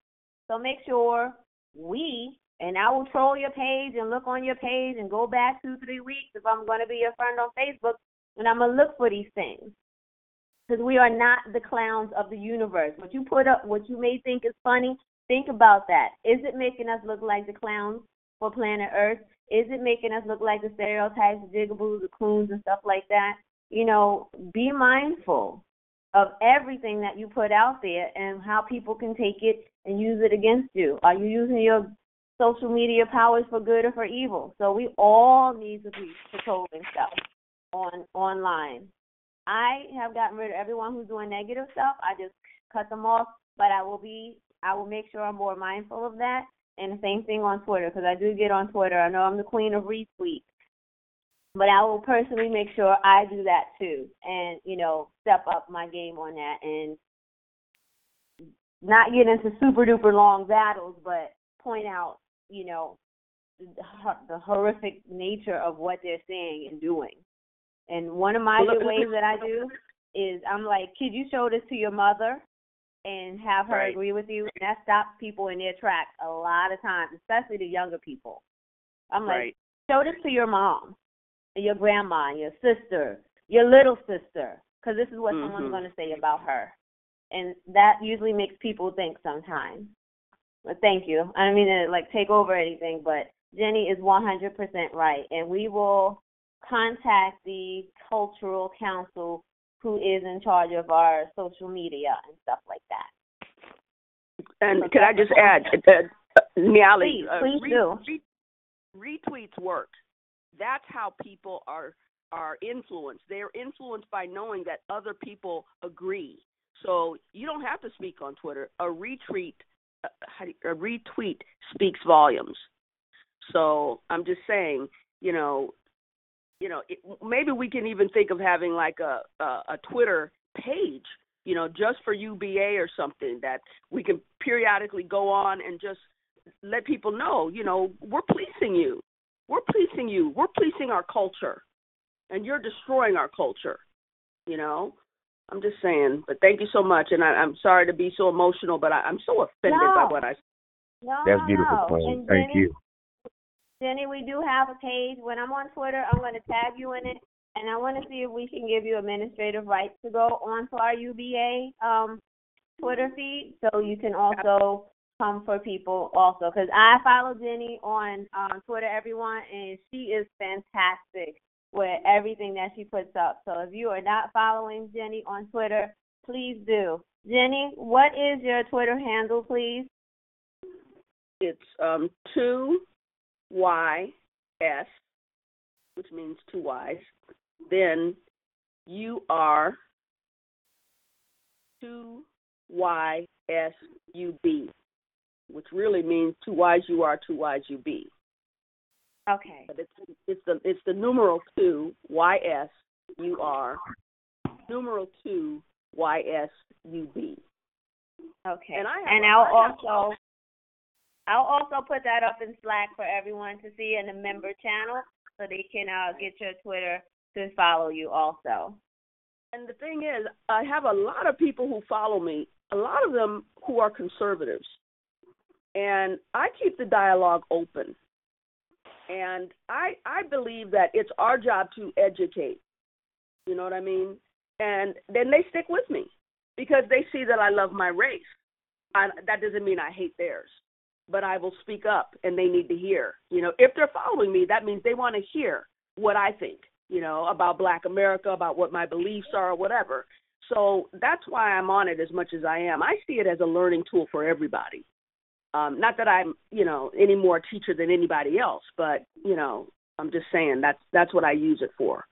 So make sure we, and I will troll your page and look on your page and go back two, three weeks if I'm going to be your friend on Facebook, and I'm going to look for these things. Because we are not the clowns of the universe. What you put up, what you may think is funny, Think about that. Is it making us look like the clowns for planet Earth? Is it making us look like the stereotypes, the jigaboos, the coons, and stuff like that? You know, be mindful of everything that you put out there and how people can take it and use it against you. Are you using your social media powers for good or for evil? So we all need to be patrolling stuff on online. I have gotten rid of everyone who's doing negative stuff. I just cut them off, but I will be I will make sure I'm more mindful of that. And the same thing on Twitter, because I do get on Twitter. I know I'm the queen of retweets, but I will personally make sure I do that too, and you know, step up my game on that, and not get into super duper long battles, but point out, you know, the horrific nature of what they're saying and doing. And one of my ways that I do is I'm like, could you show this to your mother? And have her right. agree with you. And that stops people in their tracks a lot of times, especially the younger people. I'm like, right. show this to your mom, and your grandma, and your sister, your little sister, because this is what mm-hmm. someone's going to say about her. And that usually makes people think sometimes. But thank you. I don't mean to like take over anything, but Jenny is 100% right, and we will contact the cultural council who is in charge of our social media and stuff like that. And so can I just add, uh, Niali, please, uh, please re- do. Re- retweets work. That's how people are are influenced. They're influenced by knowing that other people agree. So you don't have to speak on Twitter. A retweet, uh, a retweet speaks volumes. So I'm just saying, you know, you know, it, maybe we can even think of having like a, a a Twitter page, you know, just for UBA or something that we can periodically go on and just let people know, you know, we're policing you. We're policing you. We're policing our culture. And you're destroying our culture. You know? I'm just saying. But thank you so much. And I, I'm sorry to be so emotional, but I, I'm so offended no. by what I no, That's beautiful, no. Thank you. Jenny, we do have a page. When I'm on Twitter, I'm going to tag you in it, and I want to see if we can give you administrative rights to go onto our UBA um, Twitter feed, so you can also come for people also. Because I follow Jenny on um, Twitter, everyone, and she is fantastic with everything that she puts up. So if you are not following Jenny on Twitter, please do. Jenny, what is your Twitter handle, please? It's um two Y S, which means two Y's, then U R two Y S U B, which really means two Y's U R, two Y's U B. Okay. But it's it's the it's the numeral two Y S U R numeral two Y S U B. Okay. And I have and I'll also I'll also put that up in Slack for everyone to see in the member channel so they can uh get your Twitter to follow you also. And the thing is, I have a lot of people who follow me, a lot of them who are conservatives. And I keep the dialogue open. And I I believe that it's our job to educate. You know what I mean? And then they stick with me because they see that I love my race. I, that doesn't mean I hate theirs, but I will speak up and they need to hear. You know, if they're following me, that means they want to hear what I think, you know, about black America, about what my beliefs are, or whatever. So that's why I'm on it as much as I am. I see it as a learning tool for everybody. Um, not that I'm, you know, any more a teacher than anybody else, but you know, I'm just saying that's that's what I use it for.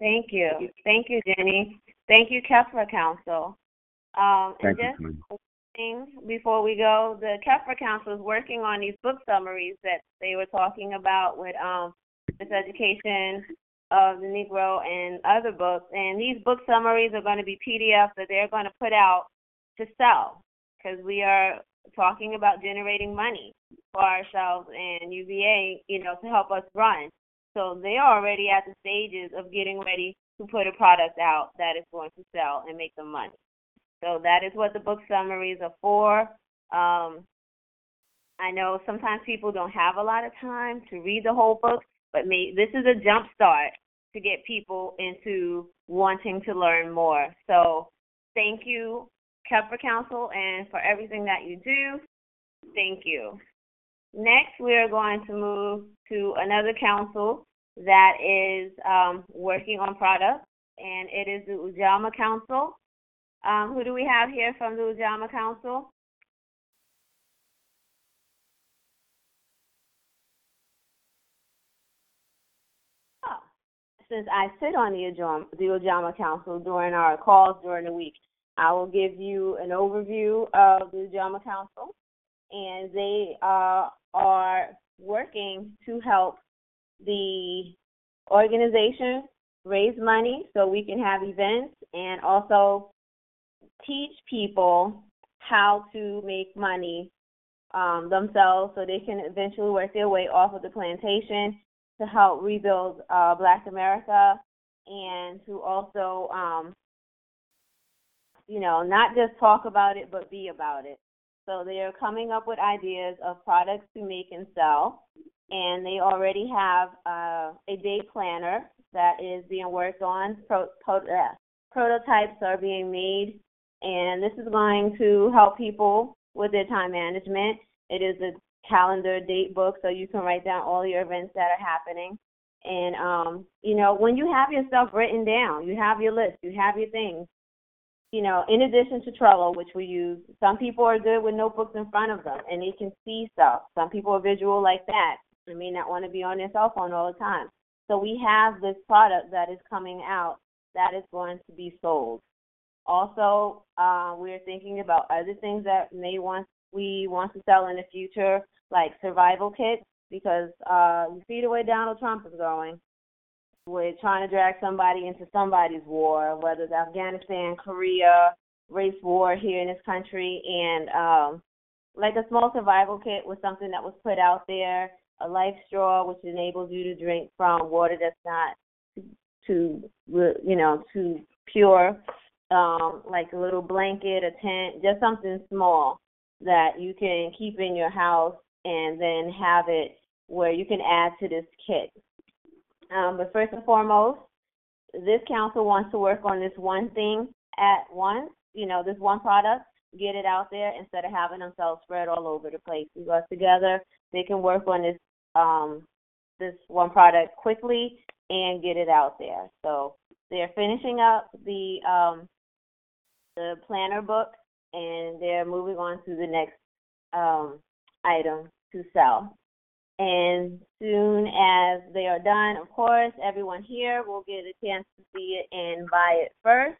Thank you. Thank you, Jenny. Thank you, Kefra Council. Um, and Thank you, just Queen. Thing before we go, the Kefra Council is working on these book summaries that they were talking about with um, Miseducation of the Negro and other books. And these book summaries are going to be PDFs that they're going to put out to sell because we are talking about generating money for ourselves and UBA, you know, to help us run. So they are already at the stages of getting ready to put a product out that is going to sell and make them money. So that is what the book summaries are for. Um, I know sometimes people don't have a lot of time to read the whole book, but this is a jump start to get people into wanting to learn more. So thank you, Kepler Council, and for everything that you do. Thank you. Next, we are going to move to another council that is um, working on products, and it is the Ujamaa Council. Um, who do we have here from the Ujamaa Council? Oh, Since I sit on the Ujamaa, the Ujamaa Council during our calls during the week, I will give you an overview of the Ujamaa Council, and they uh, are working to help the organization raise money so we can have events and also teach people how to make money um, themselves so they can eventually work their way off of the plantation to help rebuild uh, Black America and to also, um, you know, not just talk about it but be about it. So they are coming up with ideas of products to make and sell, and they already have uh, a day planner that is being worked on. Pro- pro- uh, prototypes are being made, and this is going to help people with their time management. It is a calendar date book, so you can write down all your events that are happening. And um, you know, when you have your stuff written down, you have your list, you have your things, you know, in addition to Trello, which we use, some people are good with notebooks in front of them and they can see stuff. Some people are visual like that. They may not want to be on their cell phone all the time. So we have this product that is coming out that is going to be sold. Also, uh, we're thinking about other things that may want we want to sell in the future, like survival kits, because uh, you see the way Donald Trump is going. We're trying to drag somebody into somebody's war, whether it's Afghanistan, Korea, race war here in this country, and um, like a small survival kit was something that was put out there. A life straw, which enables you to drink from water that's not too, you know, too pure. Um, like a little blanket, a tent, just something small that you can keep in your house and then have it where you can add to this kit. Um, but first and foremost, this council wants to work on this one thing at once, you know, this one product, get it out there instead of having themselves spread all over the place. Work together, they can work on this um, this one product quickly and get it out there. So they're finishing up the um, the planner book and they're moving on to the next um, item to sell. And soon as they are done, of course, everyone here will get a chance to see it and buy it first.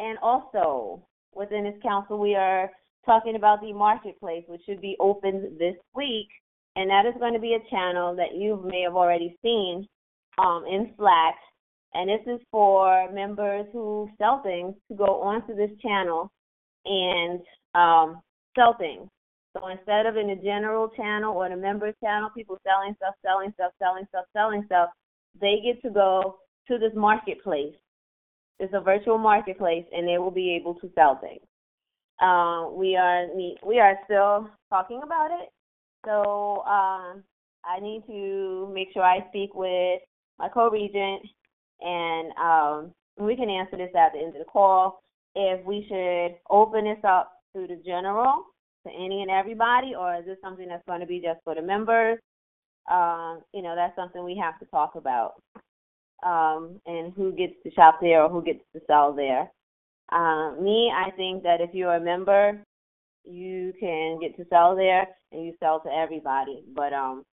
And also, within this council, we are talking about the marketplace, which should be opened this week, and that is going to be a channel that you may have already seen um, in Slack. And this is for members who sell things to go onto this channel and um, sell things. So instead of in the general channel or the members channel, people selling stuff, selling stuff, selling stuff, selling stuff, they get to go to this marketplace. It's a virtual marketplace, and they will be able to sell things. Uh, we are we are still talking about it, so um, I need to make sure I speak with my co-regent, and um, we can answer this at the end of the call. If we should open this up to the general, to any and everybody, or is this something that's going to be just for the members? Um, you know, that's something we have to talk about. Um, and who gets to shop there or who gets to sell there. Um, me, I think that if you're a member, you can get to sell there and you sell to everybody. But um,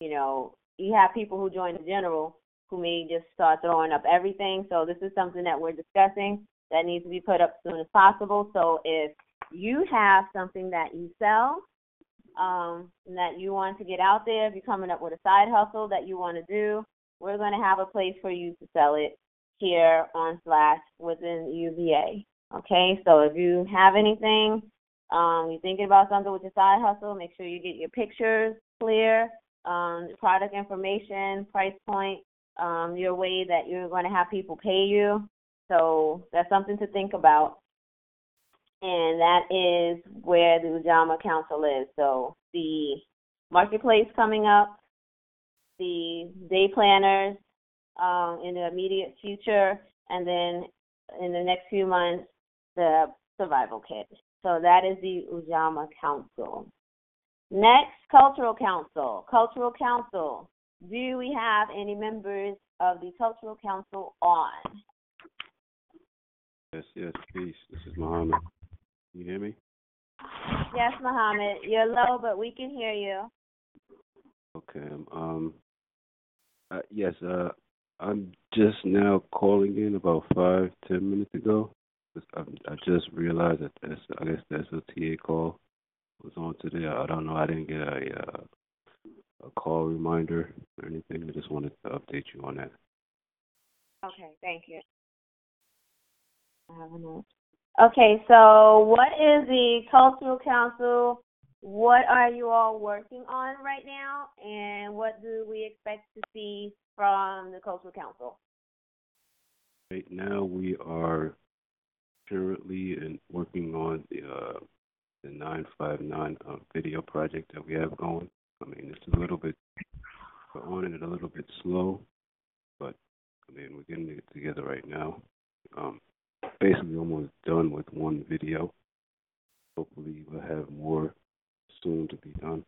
you know, you have people who join the general who may just start throwing up everything. So this is something that we're discussing that needs to be put up as soon as possible. So if you have something that you sell, um, that you want to get out there, if you're coming up with a side hustle that you want to do, we're going to have a place for you to sell it here on Slack within UBA. Okay, so if you have anything, um, you're thinking about something with your side hustle, make sure you get your pictures clear, um, product information, price point, um, your way that you're going to have people pay you. So that's something to think about. And that is where the Ujamaa Council is. So the marketplace coming up, the day planners um, in the immediate future, and then in the next few months, the survival kit. So that is the Ujamaa Council. Next, Cultural Council. Cultural Council. Do we have any members of the Cultural Council on? Yes, yes, peace. This is Muhammad. Can you hear me? Yes, Muhammad. You're low, but we can hear you. Okay. Um. Uh, yes. Uh, I'm just now calling in about five, ten minutes ago. I, I just realized that I guess the SOTA call was on today. I don't know. I didn't get a uh, a call reminder or anything. I just wanted to update you on that. Okay, thank you. I have a note. Okay, so what is the Cultural Council? What are you all working on right now, and what do we expect to see from the Cultural Council? Right now, we are currently in working on the uh, the 959 uh, video project that we have going. I mean, it's a little bit we're on it a little bit slow, but I mean, we're getting it together right now. Um, basically almost done with one video. Hopefully, we'll have more soon to be done.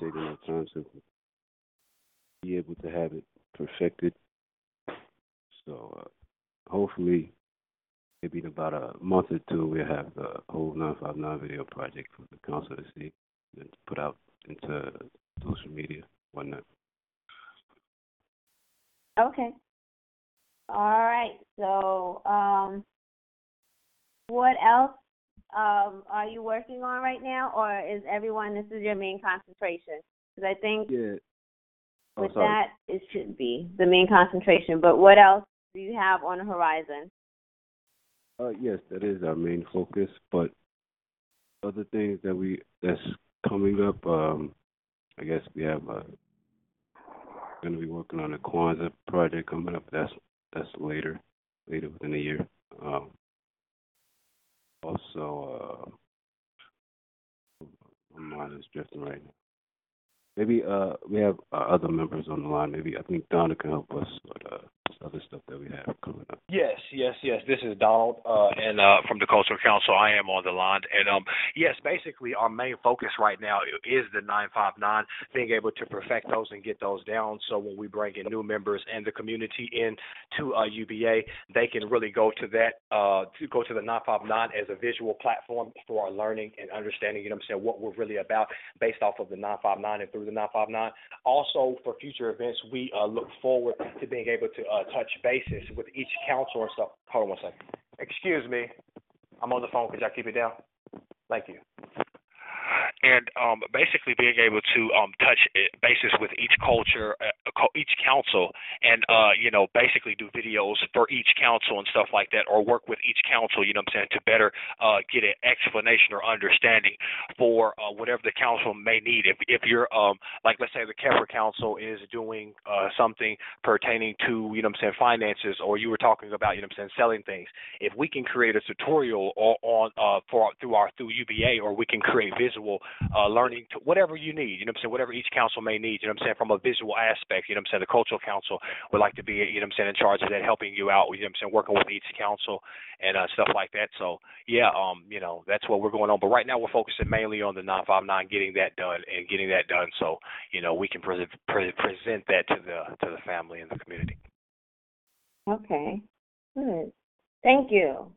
Taking our time to be able to have it perfected. So, uh, hopefully, maybe in about a month or two, we'll have the whole 959 video project for the council to see and put out into social media, whatnot. Okay. All right. So, um, what else um, are you working on right now, or is everyone this is your main concentration? Because I think Yeah. Oh, with sorry. that it should be the main concentration. But what else do you have on the horizon? Uh, yes, that is our main focus, but other things that we that's coming up, um, I guess we have uh, going to be working on a Kwanzaa project coming up. That's that's later, later within the year. Um, also, uh, my mind is drifting right now. Maybe uh, we have uh, other members on the line. Maybe I think Donna can help us uh, other stuff that we have coming up. Yes, yes, yes. This is Donald, uh, and uh, from the Cultural Council, I am on the line. And um, yes, basically, our main focus right now is the 959, being able to perfect those and get those down. So when we bring in new members and the community in to uh, UBA, they can really go to that, uh, to go to the 959 as a visual platform for our learning and understanding. You know what I'm saying? What we're really about, based off of the 959 and through the 959. Also, for future events, we uh, look forward to being able to uh, touch basis with each council and stuff. Hold on one second. Excuse me. I'm on the phone. Could y'all keep it down? Thank you and um, basically being able to um, touch bases with each culture, uh, each council, and uh, you know basically do videos for each council and stuff like that, or work with each council, you know what I'm saying, to better uh, get an explanation or understanding for uh, whatever the council may need. If if you're um, like let's say the Kefra Council is doing uh, something pertaining to you know what I'm saying finances, or you were talking about you know what I'm saying selling things. If we can create a tutorial on uh, for through our through UBA, or we can create visual uh, learning to whatever you need. You know what I'm saying? Whatever each council may need. You know what I'm saying? From a visual aspect. You know what I'm saying? The cultural council would like to be, you know what I'm saying, in charge of that, helping you out. You know what I'm saying? Working with each council and uh, stuff like that. So yeah, um, you know, that's what we're going on. But right now we're focusing mainly on the 959, getting that done and getting that done. So you know we can pre- pre- present that to the to the family and the community. Okay, good. Thank you.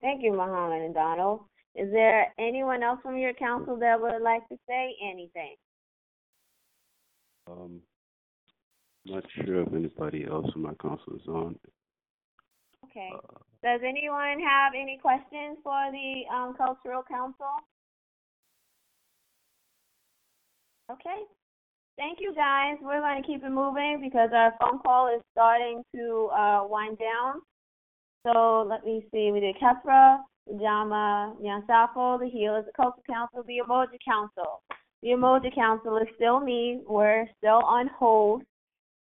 Thank you, Muhammad and Donald. Is there anyone else from your council that would like to say anything? Um, I'm not sure if anybody else from my council is on. Okay. Uh, Does anyone have any questions for the um, cultural council? Okay. Thank you, guys. We're going to keep it moving because our phone call is starting to uh, wind down. So let me see. We did Kefra. Jama Nyansapo, the Healers, the Cultural Council, the Umoja Council. The Umoja Council is still me. We're still on hold.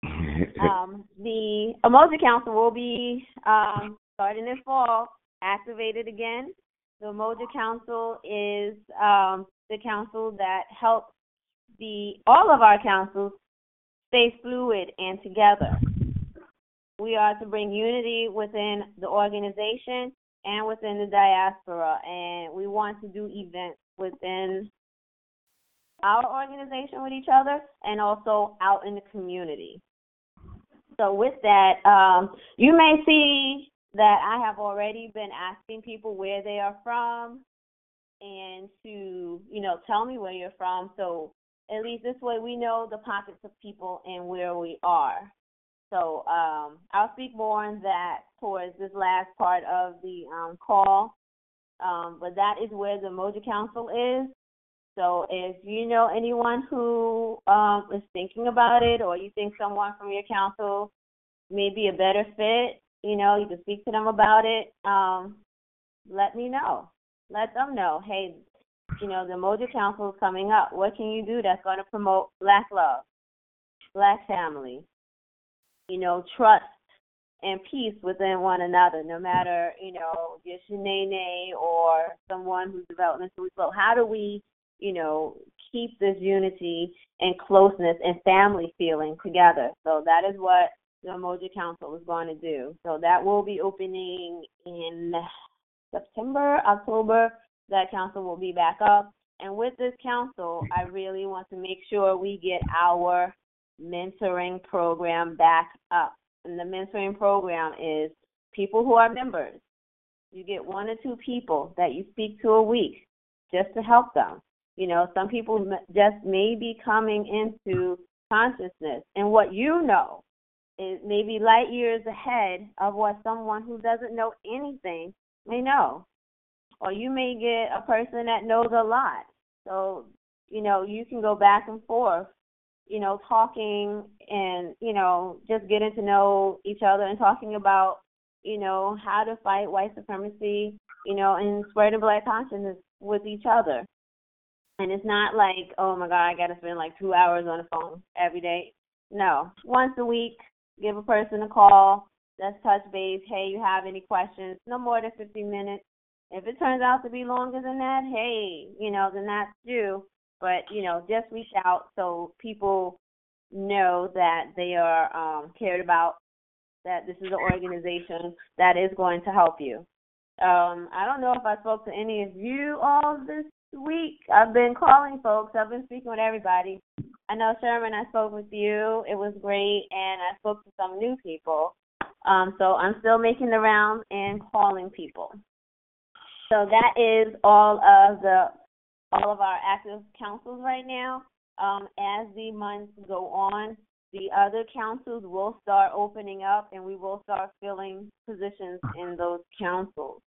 um, the Umoja Council will be um, starting in fall, activated again. The Umoja Council is um, the council that helps the all of our councils stay fluid and together. We are to bring unity within the organization and within the diaspora. And we want to do events within our organization with each other and also out in the community. So, with that, um, you may see that I have already been asking people where they are from and to, you know, tell me where you're from. So, at least this way we know the pockets of people and where we are. So um, I'll speak more on that towards this last part of the um, call. Um, but that is where the Moja Council is. So if you know anyone who um, is thinking about it, or you think someone from your council may be a better fit, you know, you can speak to them about it. Um, let me know. Let them know. Hey, you know, the Moja Council is coming up. What can you do that's going to promote Black love, Black family, you know, trust and peace within one another, no matter, you know, just Shanae or someone who's developmentally slow. How do we, you know, keep this unity and closeness and family feeling together? So that is what the Umoja Council is going to do. So that will be opening in September, October. That council will be back up. And with this council, I really want to make sure we get our mentoring program back up. And the mentoring program is people who are members. You get one or two people that you speak to a week just to help them. You know, some people just may be coming into consciousness, and what you know is maybe light years ahead of what someone who doesn't know anything may know. Or you may get a person that knows a lot. So, you know, you can go back and forth you know, talking and, you know, just getting to know each other and talking about, you know, how to fight white supremacy, you know, and spreading black consciousness with each other. And it's not like, oh my God, I got to spend like two hours on the phone every day. No, once a week, give a person a call. Let's touch base. Hey, you have any questions? No more than 50 minutes. If it turns out to be longer than that, hey, you know, then that's you. But you know, just reach out so people know that they are um, cared about. That this is an organization that is going to help you. Um, I don't know if I spoke to any of you all this week. I've been calling folks. I've been speaking with everybody. I know Sherman. I spoke with you. It was great, and I spoke to some new people. Um, so I'm still making the rounds and calling people. So that is all of the all of our active councils right now. Um, as the months go on, the other councils will start opening up and we will start filling positions in those councils.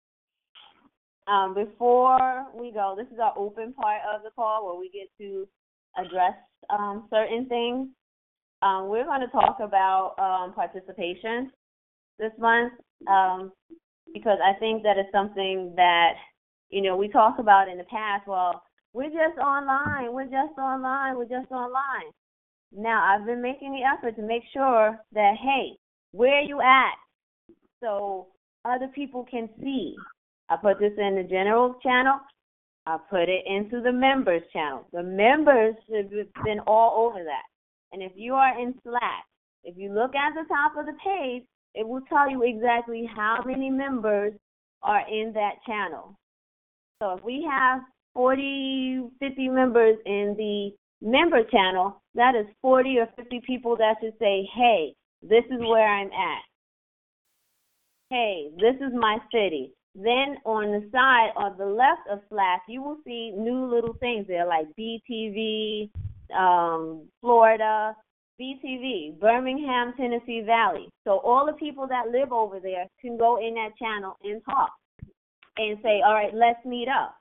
Um, before we go, this is our open part of the call where we get to address um, certain things. Um, we're going to talk about um, participation this month um, because I think that is something that you know we talk about in the past. Well, we're just online. We're just online. We're just online. Now I've been making the effort to make sure that hey, where are you at? So other people can see. I put this in the general channel. I put it into the members channel. The members have been all over that. And if you are in Slack, if you look at the top of the page, it will tell you exactly how many members are in that channel. So if we have 40, 50 members in the member channel, that is 40 or 50 people that should say, hey, this is where I'm at. Hey, this is my city. Then on the side on the left of Slack, you will see new little things there like BTV, um, Florida, BTV, Birmingham, Tennessee Valley. So all the people that live over there can go in that channel and talk and say, all right, let's meet up.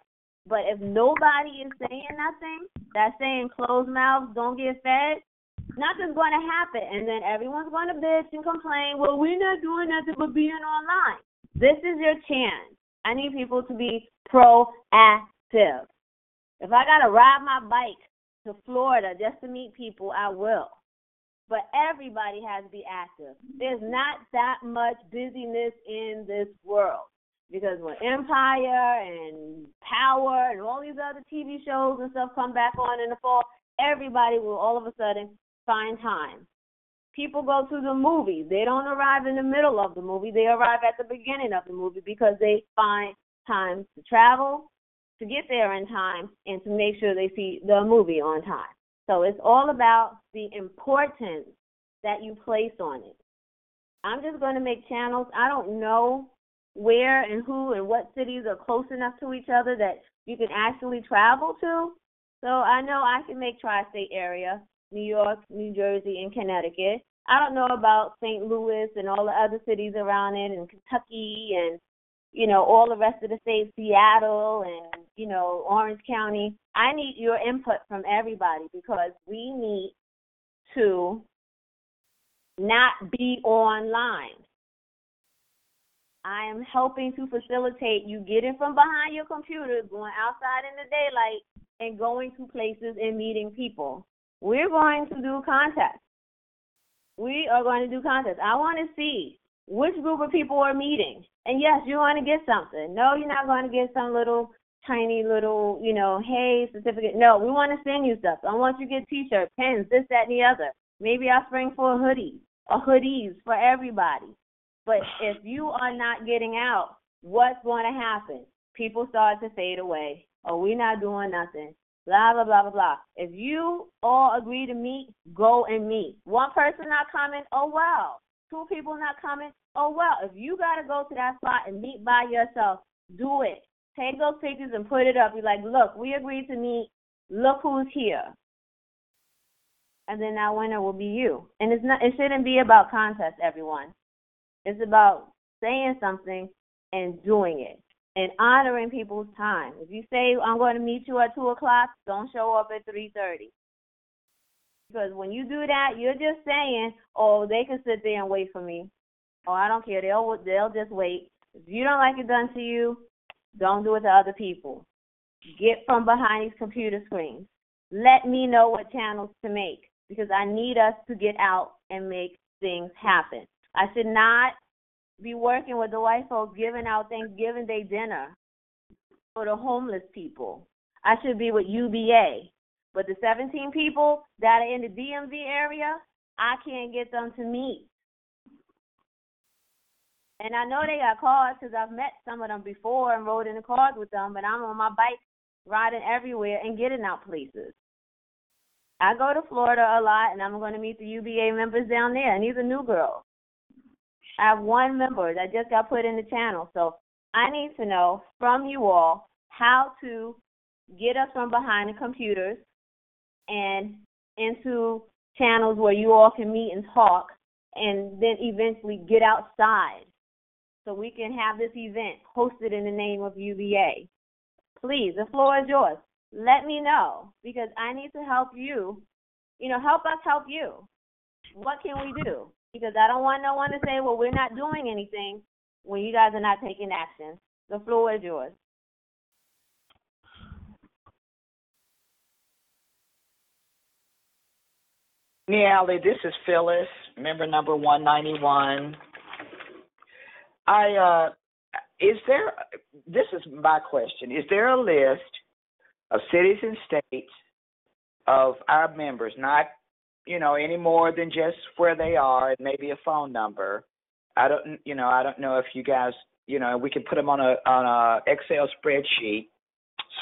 But if nobody is saying nothing, that's saying closed mouths don't get fed, nothing's going to happen. And then everyone's going to bitch and complain, well, we're not doing nothing but being online. This is your chance. I need people to be proactive. If I got to ride my bike to Florida just to meet people, I will. But everybody has to be active. There's not that much busyness in this world. Because when Empire and Power and all these other TV shows and stuff come back on in the fall, everybody will all of a sudden find time. People go to the movies. They don't arrive in the middle of the movie. They arrive at the beginning of the movie because they find time to travel, to get there in time, and to make sure they see the movie on time. So it's all about the importance that you place on it. I'm just going to make channels. I don't know where and who and what cities are close enough to each other that you can actually travel to. So I know I can make tri-state area, New York, New Jersey, and Connecticut. I don't know about St. Louis and all the other cities around it, and Kentucky, and you know all the rest of the states, Seattle, and you know Orange County. I need your input from everybody because we need to not be online. I am helping to facilitate you getting from behind your computer, going outside in the daylight, and going to places and meeting people. We're going to do contests. We are going to do contests. I want to see which group of people are meeting. And yes, you want to get something. No, you're not going to get some little tiny little, you know, hey certificate. No, we want to send you stuff. I want you to get t-shirts, pens, this, that, and the other. Maybe I'll spring for a hoodie or hoodies for everybody. But if you are not getting out, what's going to happen? People start to fade away. Oh, we're not doing nothing. Blah blah blah blah blah. If you all agree to meet, go and meet. One person not coming, oh well. Two people not coming, oh well. If you gotta go to that spot and meet by yourself, do it. Take those pictures and put it up. Be like, look, we agreed to meet. Look who's here. And then that winner will be you. And it's not. It shouldn't be about contest, everyone. It's about saying something and doing it and honoring people's time. If you say I'm going to meet you at two o'clock, don't show up at three thirty. Because when you do that, you're just saying, "Oh, they can sit there and wait for me." Oh, I don't care. They'll they'll just wait. If you don't like it done to you, don't do it to other people. Get from behind these computer screens. Let me know what channels to make because I need us to get out and make things happen. I should not be working with the white folks giving out Thanksgiving Day dinner for the homeless people. I should be with UBA. But the 17 people that are in the DMV area, I can't get them to meet. And I know they got cars because I've met some of them before and rode in the cars with them, but I'm on my bike riding everywhere and getting out places. I go to Florida a lot, and I'm going to meet the UBA members down there, and these are new girls. I have one member that just got put in the channel. So I need to know from you all how to get us from behind the computers and into channels where you all can meet and talk and then eventually get outside so we can have this event hosted in the name of UBA. Please, the floor is yours. Let me know because I need to help you. You know, help us help you. What can we do? Because I don't want no one to say, well, we're not doing anything when you guys are not taking action. The floor is yours. Neally, this is Phyllis, member number one ninety one. I uh is there this is my question. Is there a list of cities and states of our members, not you know, any more than just where they are and maybe a phone number. I don't you know, I don't know if you guys, you know, we can put them on a on a Excel spreadsheet,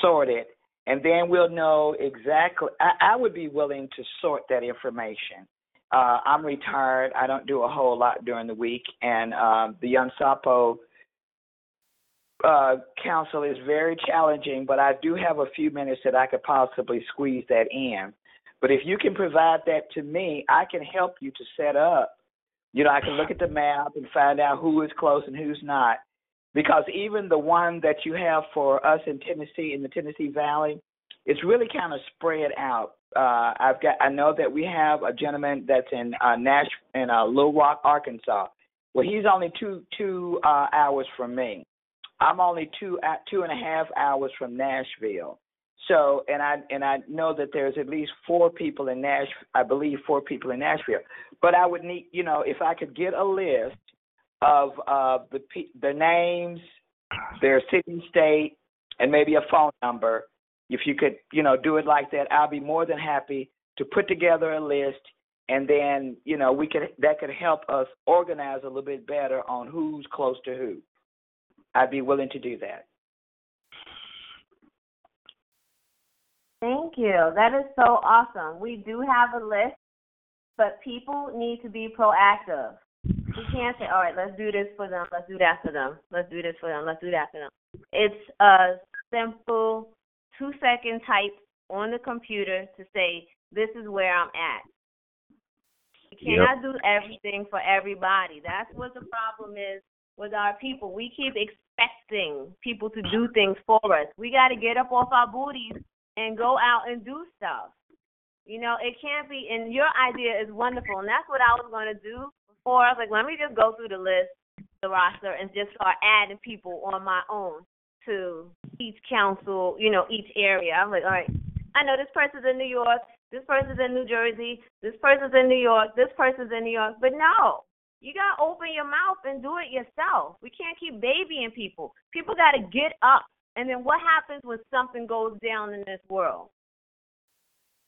sort it, and then we'll know exactly. I, I would be willing to sort that information. Uh, I'm retired. I don't do a whole lot during the week, and um, the Nyansapo uh, Council is very challenging. But I do have a few minutes that I could possibly squeeze that in. But if you can provide that to me, I can help you to set up. You know, I can look at the map and find out who is close and who's not. Because even the one that you have for us in Tennessee, in the Tennessee Valley, it's really kind of spread out. Uh, I've got, I know that we have a gentleman that's in uh, Nash, in uh, Little Rock, Arkansas. Well, he's only two two uh, hours from me. I'm only two uh, two and a half hours from Nashville. So, and I and I know that there's at least four people in Nash. I believe four people in Nashville. But I would need, you know, if I could get a list of uh, the the names, their city, state, and maybe a phone number. If you could, you know, do it like that, I'll be more than happy to put together a list, and then, you know, we could that could help us organize a little bit better on who's close to who. I'd be willing to do that. Thank you. That is so awesome. We do have a list, but people need to be proactive. We can't say, all right, let's do this for them, let's do that for them, let's do this for them, let's do that for them. It's a simple two second type on the computer to say, this is where I'm at. We cannot do everything for everybody. That's what the problem is with our people. We keep expecting people to do things for us. We got to get up off our booties and go out and do stuff. You know, it can't be, and your idea is wonderful, and that's what I was going to do before. I was like, let me just go through the list, the roster, and just start adding people on my own to each council, you know, each area. I'm like, all right, I know this person's in New York, this person's in New Jersey, this person's in New York, this person's in New York. But no, you got to open your mouth and do it yourself. We can't keep babying people. People got to get up. And then what happens when something goes down in this world?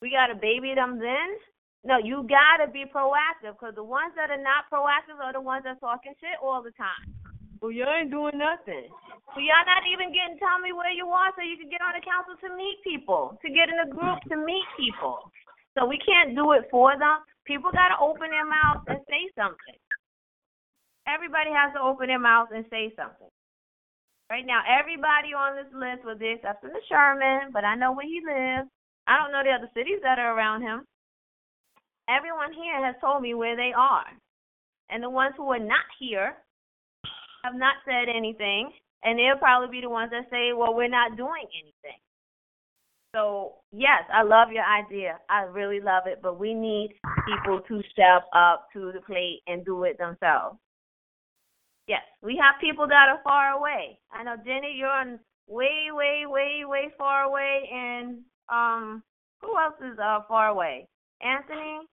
We got to baby them then? No, you got to be proactive because the ones that are not proactive are the ones that talking shit all the time. Well, y'all ain't doing nothing. Well, y'all not even getting tell me where you are so you can get on the council to meet people, to get in a group to meet people. So we can't do it for them. People got to open their mouths and say something. Everybody has to open their mouths and say something. Right now, everybody on this list, with the exception of Sherman, but I know where he lives. I don't know the other cities that are around him. Everyone here has told me where they are. And the ones who are not here have not said anything. And they'll probably be the ones that say, well, we're not doing anything. So, yes, I love your idea. I really love it. But we need people to step up to the plate and do it themselves. Yes, we have people that are far away. I know Jenny, you're on way, way, way, way far away, and um, who else is uh far away? Anthony,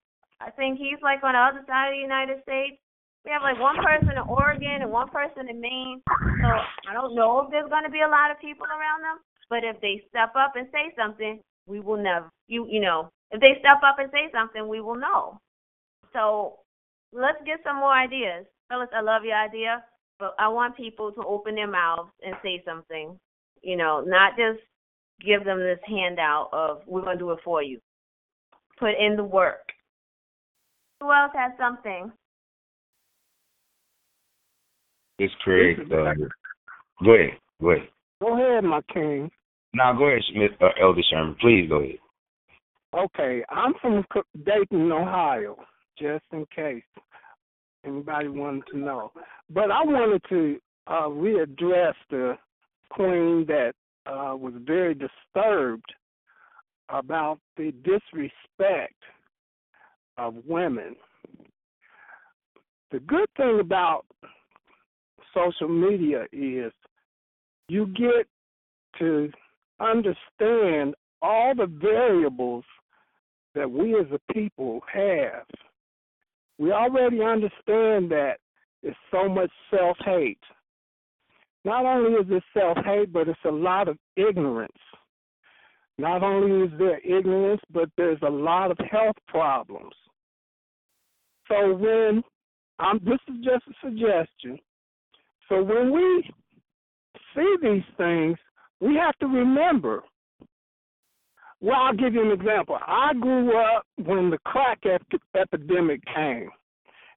I think he's like on the other side of the United States. We have like one person in Oregon and one person in Maine. So I don't know if there's going to be a lot of people around them, but if they step up and say something, we will never. You you know, if they step up and say something, we will know. So let's get some more ideas. Phyllis, I love your idea, but I want people to open their mouths and say something. You know, not just give them this handout of we're going to do it for you. Put in the work. Who else has something? It's Craig. Uh, go ahead. Go ahead. Go ahead, my king. Now go ahead, Smith, uh, Elder Sherman. Please go ahead. Okay, I'm from Dayton, Ohio, just in case anybody wanted to know. But I wanted to uh, we addressed the queen that uh, was very disturbed about the disrespect of women. The good thing about social media is you get to understand all the variables that we as a people have. We already understand that it's so much self hate. Not only is it self hate, but it's a lot of ignorance. Not only is there ignorance, but there's a lot of health problems. So when I'm this is just a suggestion. So when we see these things, we have to remember. Well, I'll give you an example. I grew up when the crack ep- epidemic came.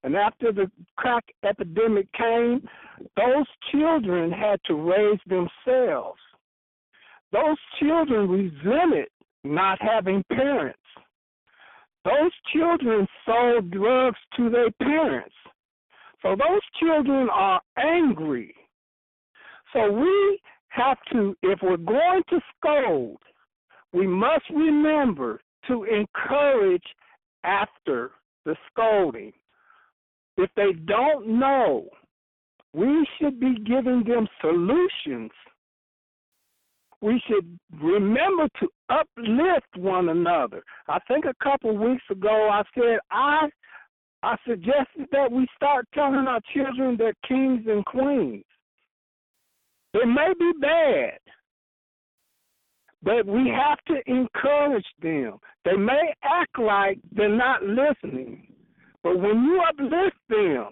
And after the crack epidemic came, those children had to raise themselves. Those children resented not having parents. Those children sold drugs to their parents. So those children are angry. So we have to, if we're going to scold, we must remember to encourage after the scolding. If they don't know, we should be giving them solutions. We should remember to uplift one another. I think a couple weeks ago I said I I suggested that we start telling our children they're kings and queens. They may be bad, but we have to encourage them. They may act like they're not listening, but when you uplift them,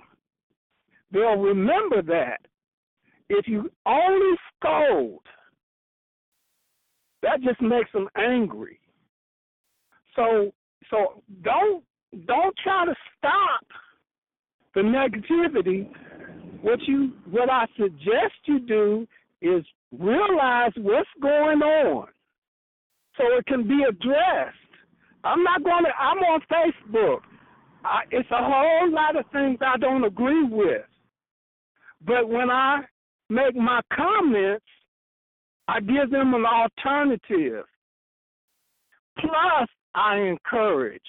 they'll remember that. If you only scold, that just makes them angry. So so don't don't try to stop the negativity. What you what I suggest you do is realize what's going on so it can be addressed. I'm not going to I'm on Facebook. I, it's a whole lot of things I don't agree with. But when I make my comments, I give them an alternative. Plus, I encourage.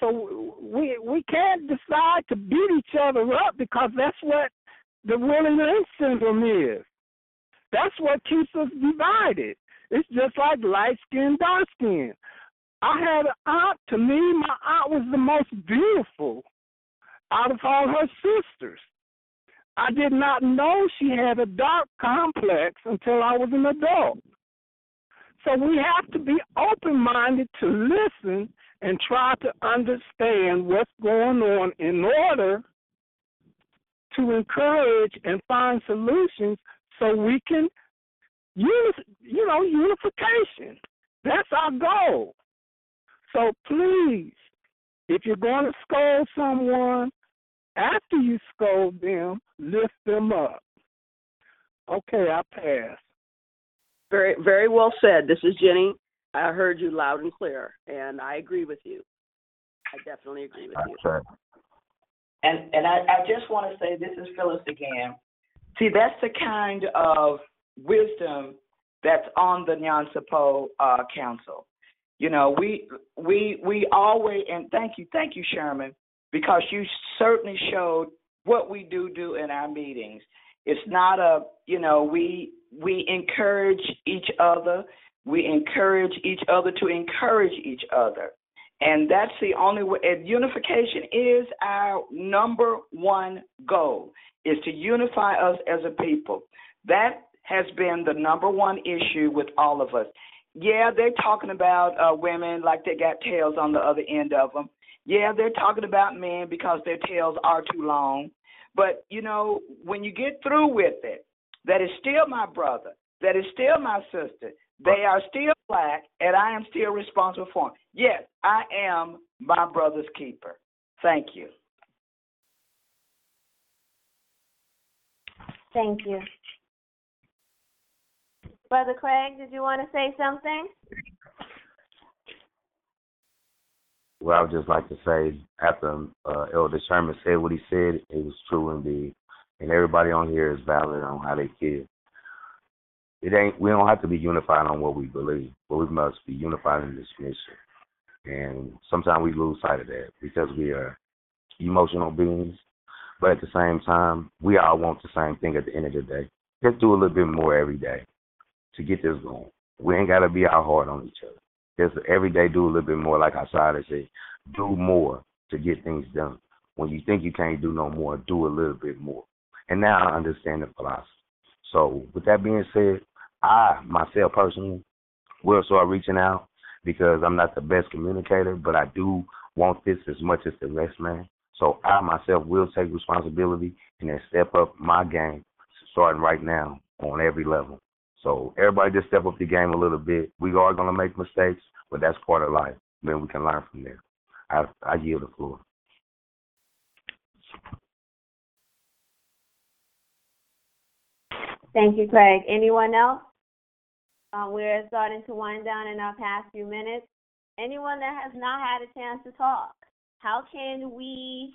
So we we can't decide to beat each other up because that's what the Willie Lynch syndrome is. That's what keeps us divided. It's just like light skin, dark skin. I had an aunt. To me, my aunt was the most beautiful out of all her sisters. I did not know she had a dark complex until I was an adult. So we have to be open minded to listen and try to understand what's going on in order to encourage and find solutions so we can you know unification. That's our goal. So please, if you're going to scold someone, after you scold them, lift them up. Okay, I pass. Very, very well said. This is Jenny. I heard you loud and clear, and I agree with you. I definitely agree with you. And and I, I just want to say this is Phyllis again. See, that's the kind of wisdom that's on the Nyansapo uh, Council. You know, we we we always and thank you, thank you, Sherman, because you certainly showed what we do do in our meetings. It's not a you know we we encourage each other. We encourage each other to encourage each other. And that's the only way. Unification is our number one goal, is to unify us as a people. That has been the number one issue with all of us. Yeah, they're talking about uh, women like they got tails on the other end of them. Yeah, they're talking about men because their tails are too long. But, you know, when you get through with it, that is still my brother, that is still my sister, they are still black, and I am still responsible for them. Yes, I am my brother's keeper. Thank you. Thank you. Brother Craig, did you want to say something? Well, I would just like to say, after uh, Elder Sherman said what he said, it was true indeed. and everybody on here is valid on how they feel. It ain't we don't have to be unified on what we believe, but we must be unified in this mission. And sometimes we lose sight of that because we are emotional beings. But at the same time, we all want the same thing at the end of the day. Just do a little bit more every day to get this going. We ain't got to be out hard on each other. Just every day do a little bit more, like Asada said, do more to get things done. When you think you can't do no more, do a little bit more. And now I understand the philosophy. So with that being said, I myself personally will start reaching out because I'm not the best communicator, but I do want this as much as the rest, man. So I myself will take responsibility and then step up my game, starting right now on every level. So everybody just step up the game a little bit. We are gonna make mistakes, but that's part of life. Then we can learn from there. I I yield the floor. Thank you, Craig. Anyone else? Um, we're starting to wind down in our past few minutes. Anyone that has not had a chance to talk, how can we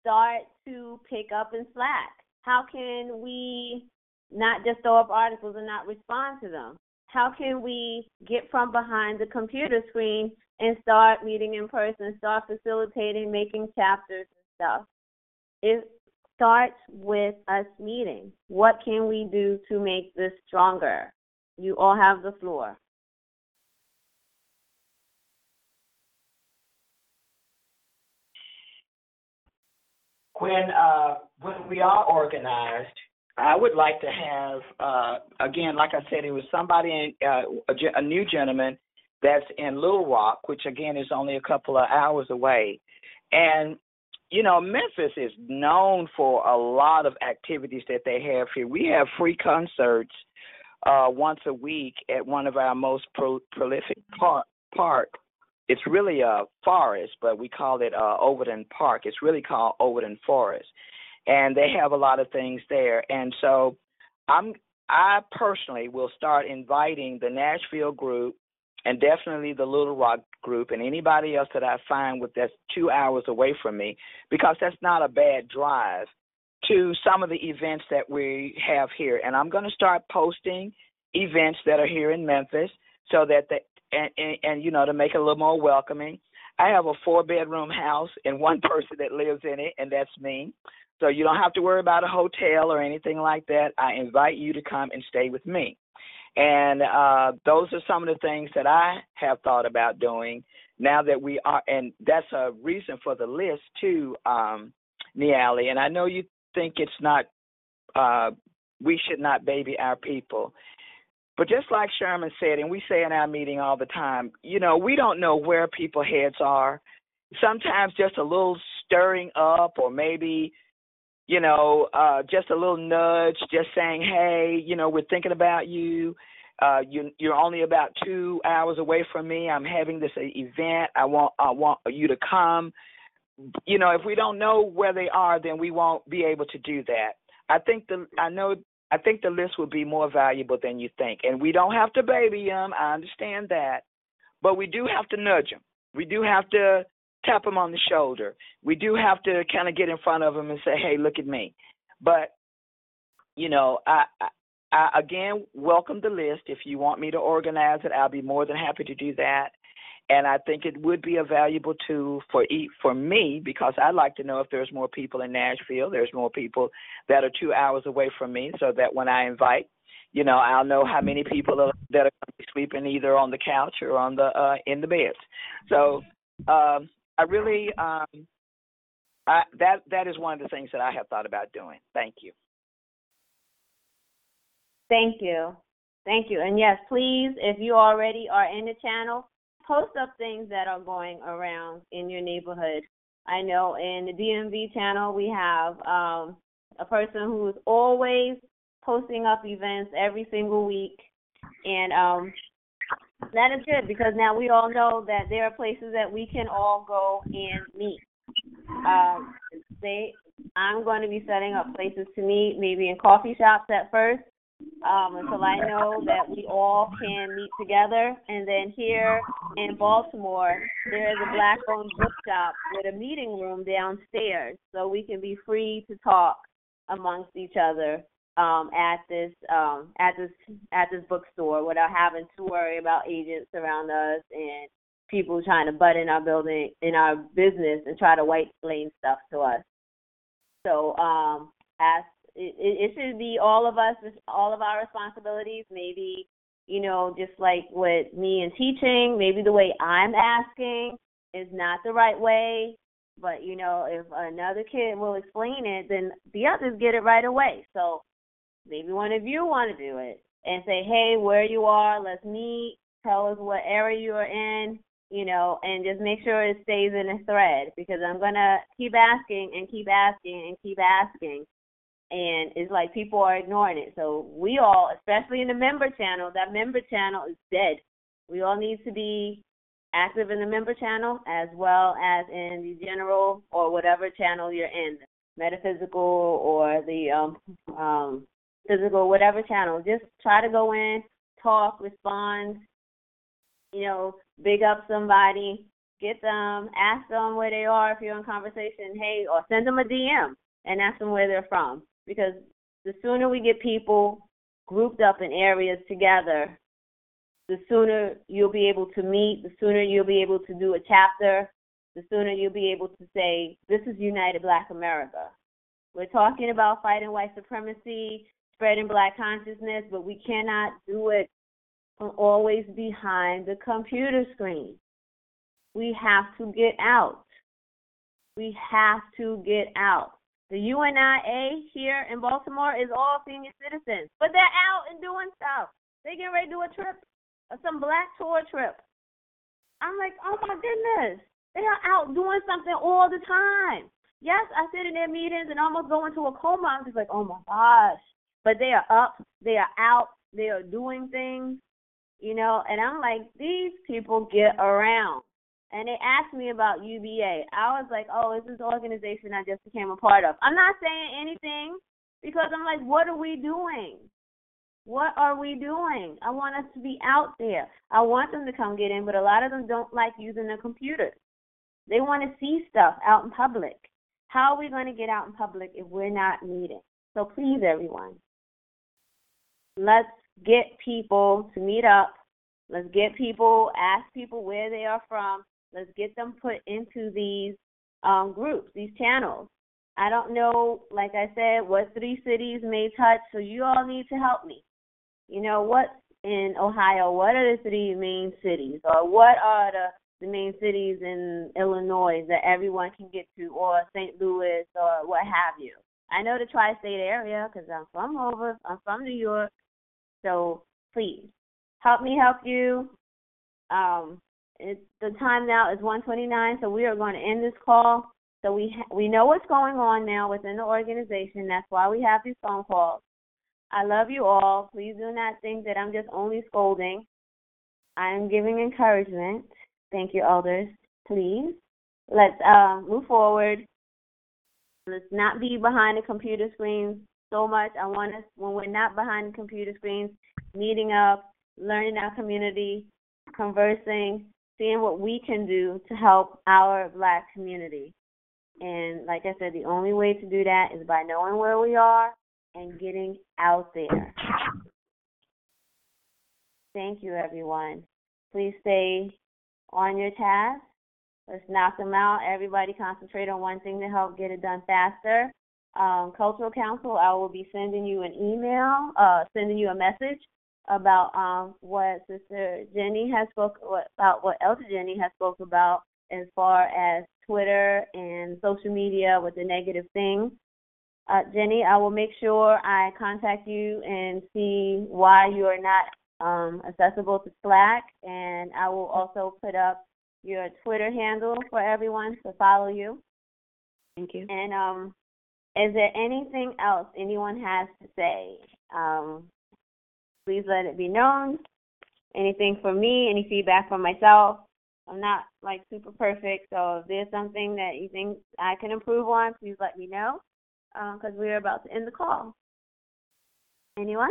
start to pick up and slack? How can we not just throw up articles and not respond to them? How can we get from behind the computer screen and start meeting in person, start facilitating, making chapters and stuff? It starts with us meeting. What can we do to make this stronger? You all have the floor. When uh, when we are organized, I would like to have uh, again, like I said, it was somebody in, uh, a, a new gentleman that's in Little Rock, which again is only a couple of hours away, and you know, Memphis is known for a lot of activities that they have here. We have free concerts uh, once a week at one of our most pro- prolific park. park. It's really a forest, but we call it uh, Overton Park. It's really called Overton Forest, and they have a lot of things there. And so, I'm I personally will start inviting the Nashville group and definitely the Little Rock group and anybody else that I find with that's two hours away from me, because that's not a bad drive to some of the events that we have here. And I'm going to start posting events that are here in Memphis so that the and, and, and you know to make it a little more welcoming. I have a four bedroom house and one person that lives in it, and that's me. So you don't have to worry about a hotel or anything like that. I invite you to come and stay with me. And uh, those are some of the things that I have thought about doing now that we are, and that's a reason for the list too, um, Niali. And I know you think it's not, uh, we should not baby our people. But just like Sherman said, and we say in our meeting all the time, you know, we don't know where people heads are. Sometimes just a little stirring up, or maybe, you know, uh, just a little nudge, just saying, hey, you know, we're thinking about you. Uh, you you're only about two hours away from me. I'm having this event. I want I want you to come. You know, if we don't know where they are, then we won't be able to do that. I think the I know I think the list would be more valuable than you think. And we don't have to baby them. I understand that. But we do have to nudge them. We do have to tap them on the shoulder. We do have to kind of get in front of them and say, hey, look at me. But, you know, I, I, I again welcome the list. If you want me to organize it, I'll be more than happy to do that and I think it would be a valuable tool for for me because I'd like to know if there's more people in Nashville, there's more people that are two hours away from me, so that when I invite, you know, I'll know how many people are, that are sleeping either on the couch or on the uh, in the beds. So um, I really um, I, that that is one of the things that I have thought about doing. Thank you. Thank you. Thank you. And yes, please, if you already are in the channel, post up things that are going around in your neighborhood. I know in the DMV channel we have um, a person who is always posting up events every single week, and um, that is good because now we all know that there are places that we can all go and meet. Um, they, I'm going to be setting up places to meet, maybe in coffee shops at first, um, until I know that we all can meet together. And then here in Baltimore, there is a black owned bookshop with a meeting room downstairs, so we can be free to talk amongst each other um, at this um, at this at this bookstore without having to worry about agents around us and people trying to butt in our building in our business and try to white explain stuff to us. So um, as it, it should be all of us, all of our responsibilities. Maybe you know, just like with me and teaching, maybe the way I'm asking is not the right way. But you know, if another kid will explain it, then the others get it right away. So maybe one of you want to do it and say, hey, where you are, let's meet. Tell us what area you are in, you know, and just make sure it stays in a thread because I'm gonna keep asking and keep asking and keep asking and it's like people are ignoring it. So we all, especially in the member channel, that member channel is dead. We all need to be active in the member channel as well as in the general or whatever channel you're in, metaphysical or the um um physical, whatever channel. Just try to go in, talk, respond, you know, big up somebody, get them, ask them where they are if you're in conversation, hey, or send them a DM and ask them where they're from because the sooner we get people grouped up in areas together, the sooner you'll be able to meet, the sooner you'll be able to do a chapter, the sooner you'll be able to say, This is United Black America. We're talking about fighting white supremacy, spreading black consciousness, but we cannot do it from always behind the computer screen. We have to get out. We have to get out. The UNIA here in Baltimore is all senior citizens, but they're out and doing stuff. They getting ready to do a trip, uh, some black tour trip. I'm like, oh my goodness, they are out doing something all the time. Yes, I sit in their meetings and almost go into a coma. I'm just like, oh my gosh. But they are up, they are out, they are doing things, you know. And I'm like, these people get around and they asked me about UBA. I was like, oh, it's this organization I just became a part of. I'm not saying anything because I'm like, what are we doing? What are we doing? I want us to be out there. I want them to come get in, but a lot of them don't like using their computers. They want to see stuff out in public. How are we going to get out in public if we're not meeting? So please, everyone, let's get people to meet up. Let's get people, ask people where they are from, Let's get them put into these um, groups, these channels. I don't know, like I said, what three cities may touch, so you all need to help me. You know, what's in Ohio? What are the three main cities? Or what are the, the main cities in Illinois that everyone can get to, or St. Louis, or what have you? I know the tri state area because I'm from over, I'm from New York. So please help me help you. Um, the time now is 1:29, so we are going to end this call. So we ha- we know what's going on now within the organization. That's why we have these phone calls. I love you all. Please do not think that I'm just only scolding. I am giving encouragement. Thank you, elders. Please let's uh, move forward. Let's not be behind the computer screens so much. I want us when we're not behind computer screens, meeting up, learning our community, conversing, seeing what we can do to help our black community. And like I said, the only way to do that is by knowing where we are and getting out there. Thank you, everyone. Please stay on your task. Let's knock them out. Everybody concentrate on one thing to help get it done faster. Um, Cultural Council, I will be sending you an email, uh, sending you a message about um, what Sister Jenny has spoke about what Elder Jenny has spoke about as far as Twitter and social media with the negative things. Uh, Jenny, I will make sure I contact you and see why you are not um, accessible to Slack, and I will also put up your Twitter handle for everyone to follow you. Thank you. And um, is there anything else anyone has to say? Um, please let it be known. Anything for me, any feedback for myself. I'm not like super perfect, so if there's something that you think I can improve on, please let me know because um, we're about to end the call. Anyone?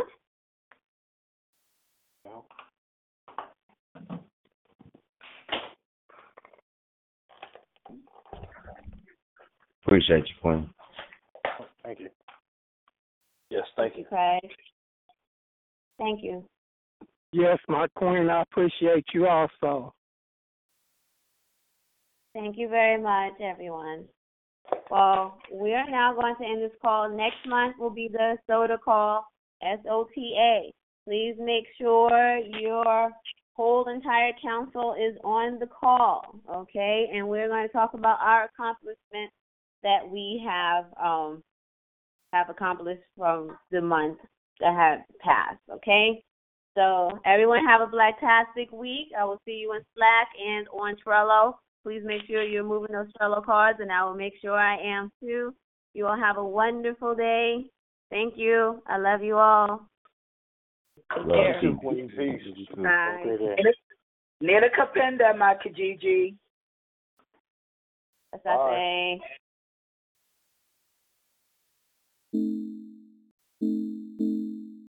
No. Appreciate you, Quinn. Thank you. Yes, thank you. Craig. Thank you. Yes, my queen, I appreciate you also. Thank you very much, everyone. Well, we are now going to end this call. Next month will be the SOTA call, S-O-T-A. Please make sure your whole entire council is on the call, okay? And we're going to talk about our accomplishments that we have um have accomplished from the month that have passed, okay? So everyone have a fantastic week. I will see you in Slack and on Trello. Please make sure you're moving those Trello cards, and I will make sure I am too. You all have a wonderful day. Thank you. I love you all. Take care. Queen. Peace. Bye. Nina Kapenda, my Kijiji. That's I say. Música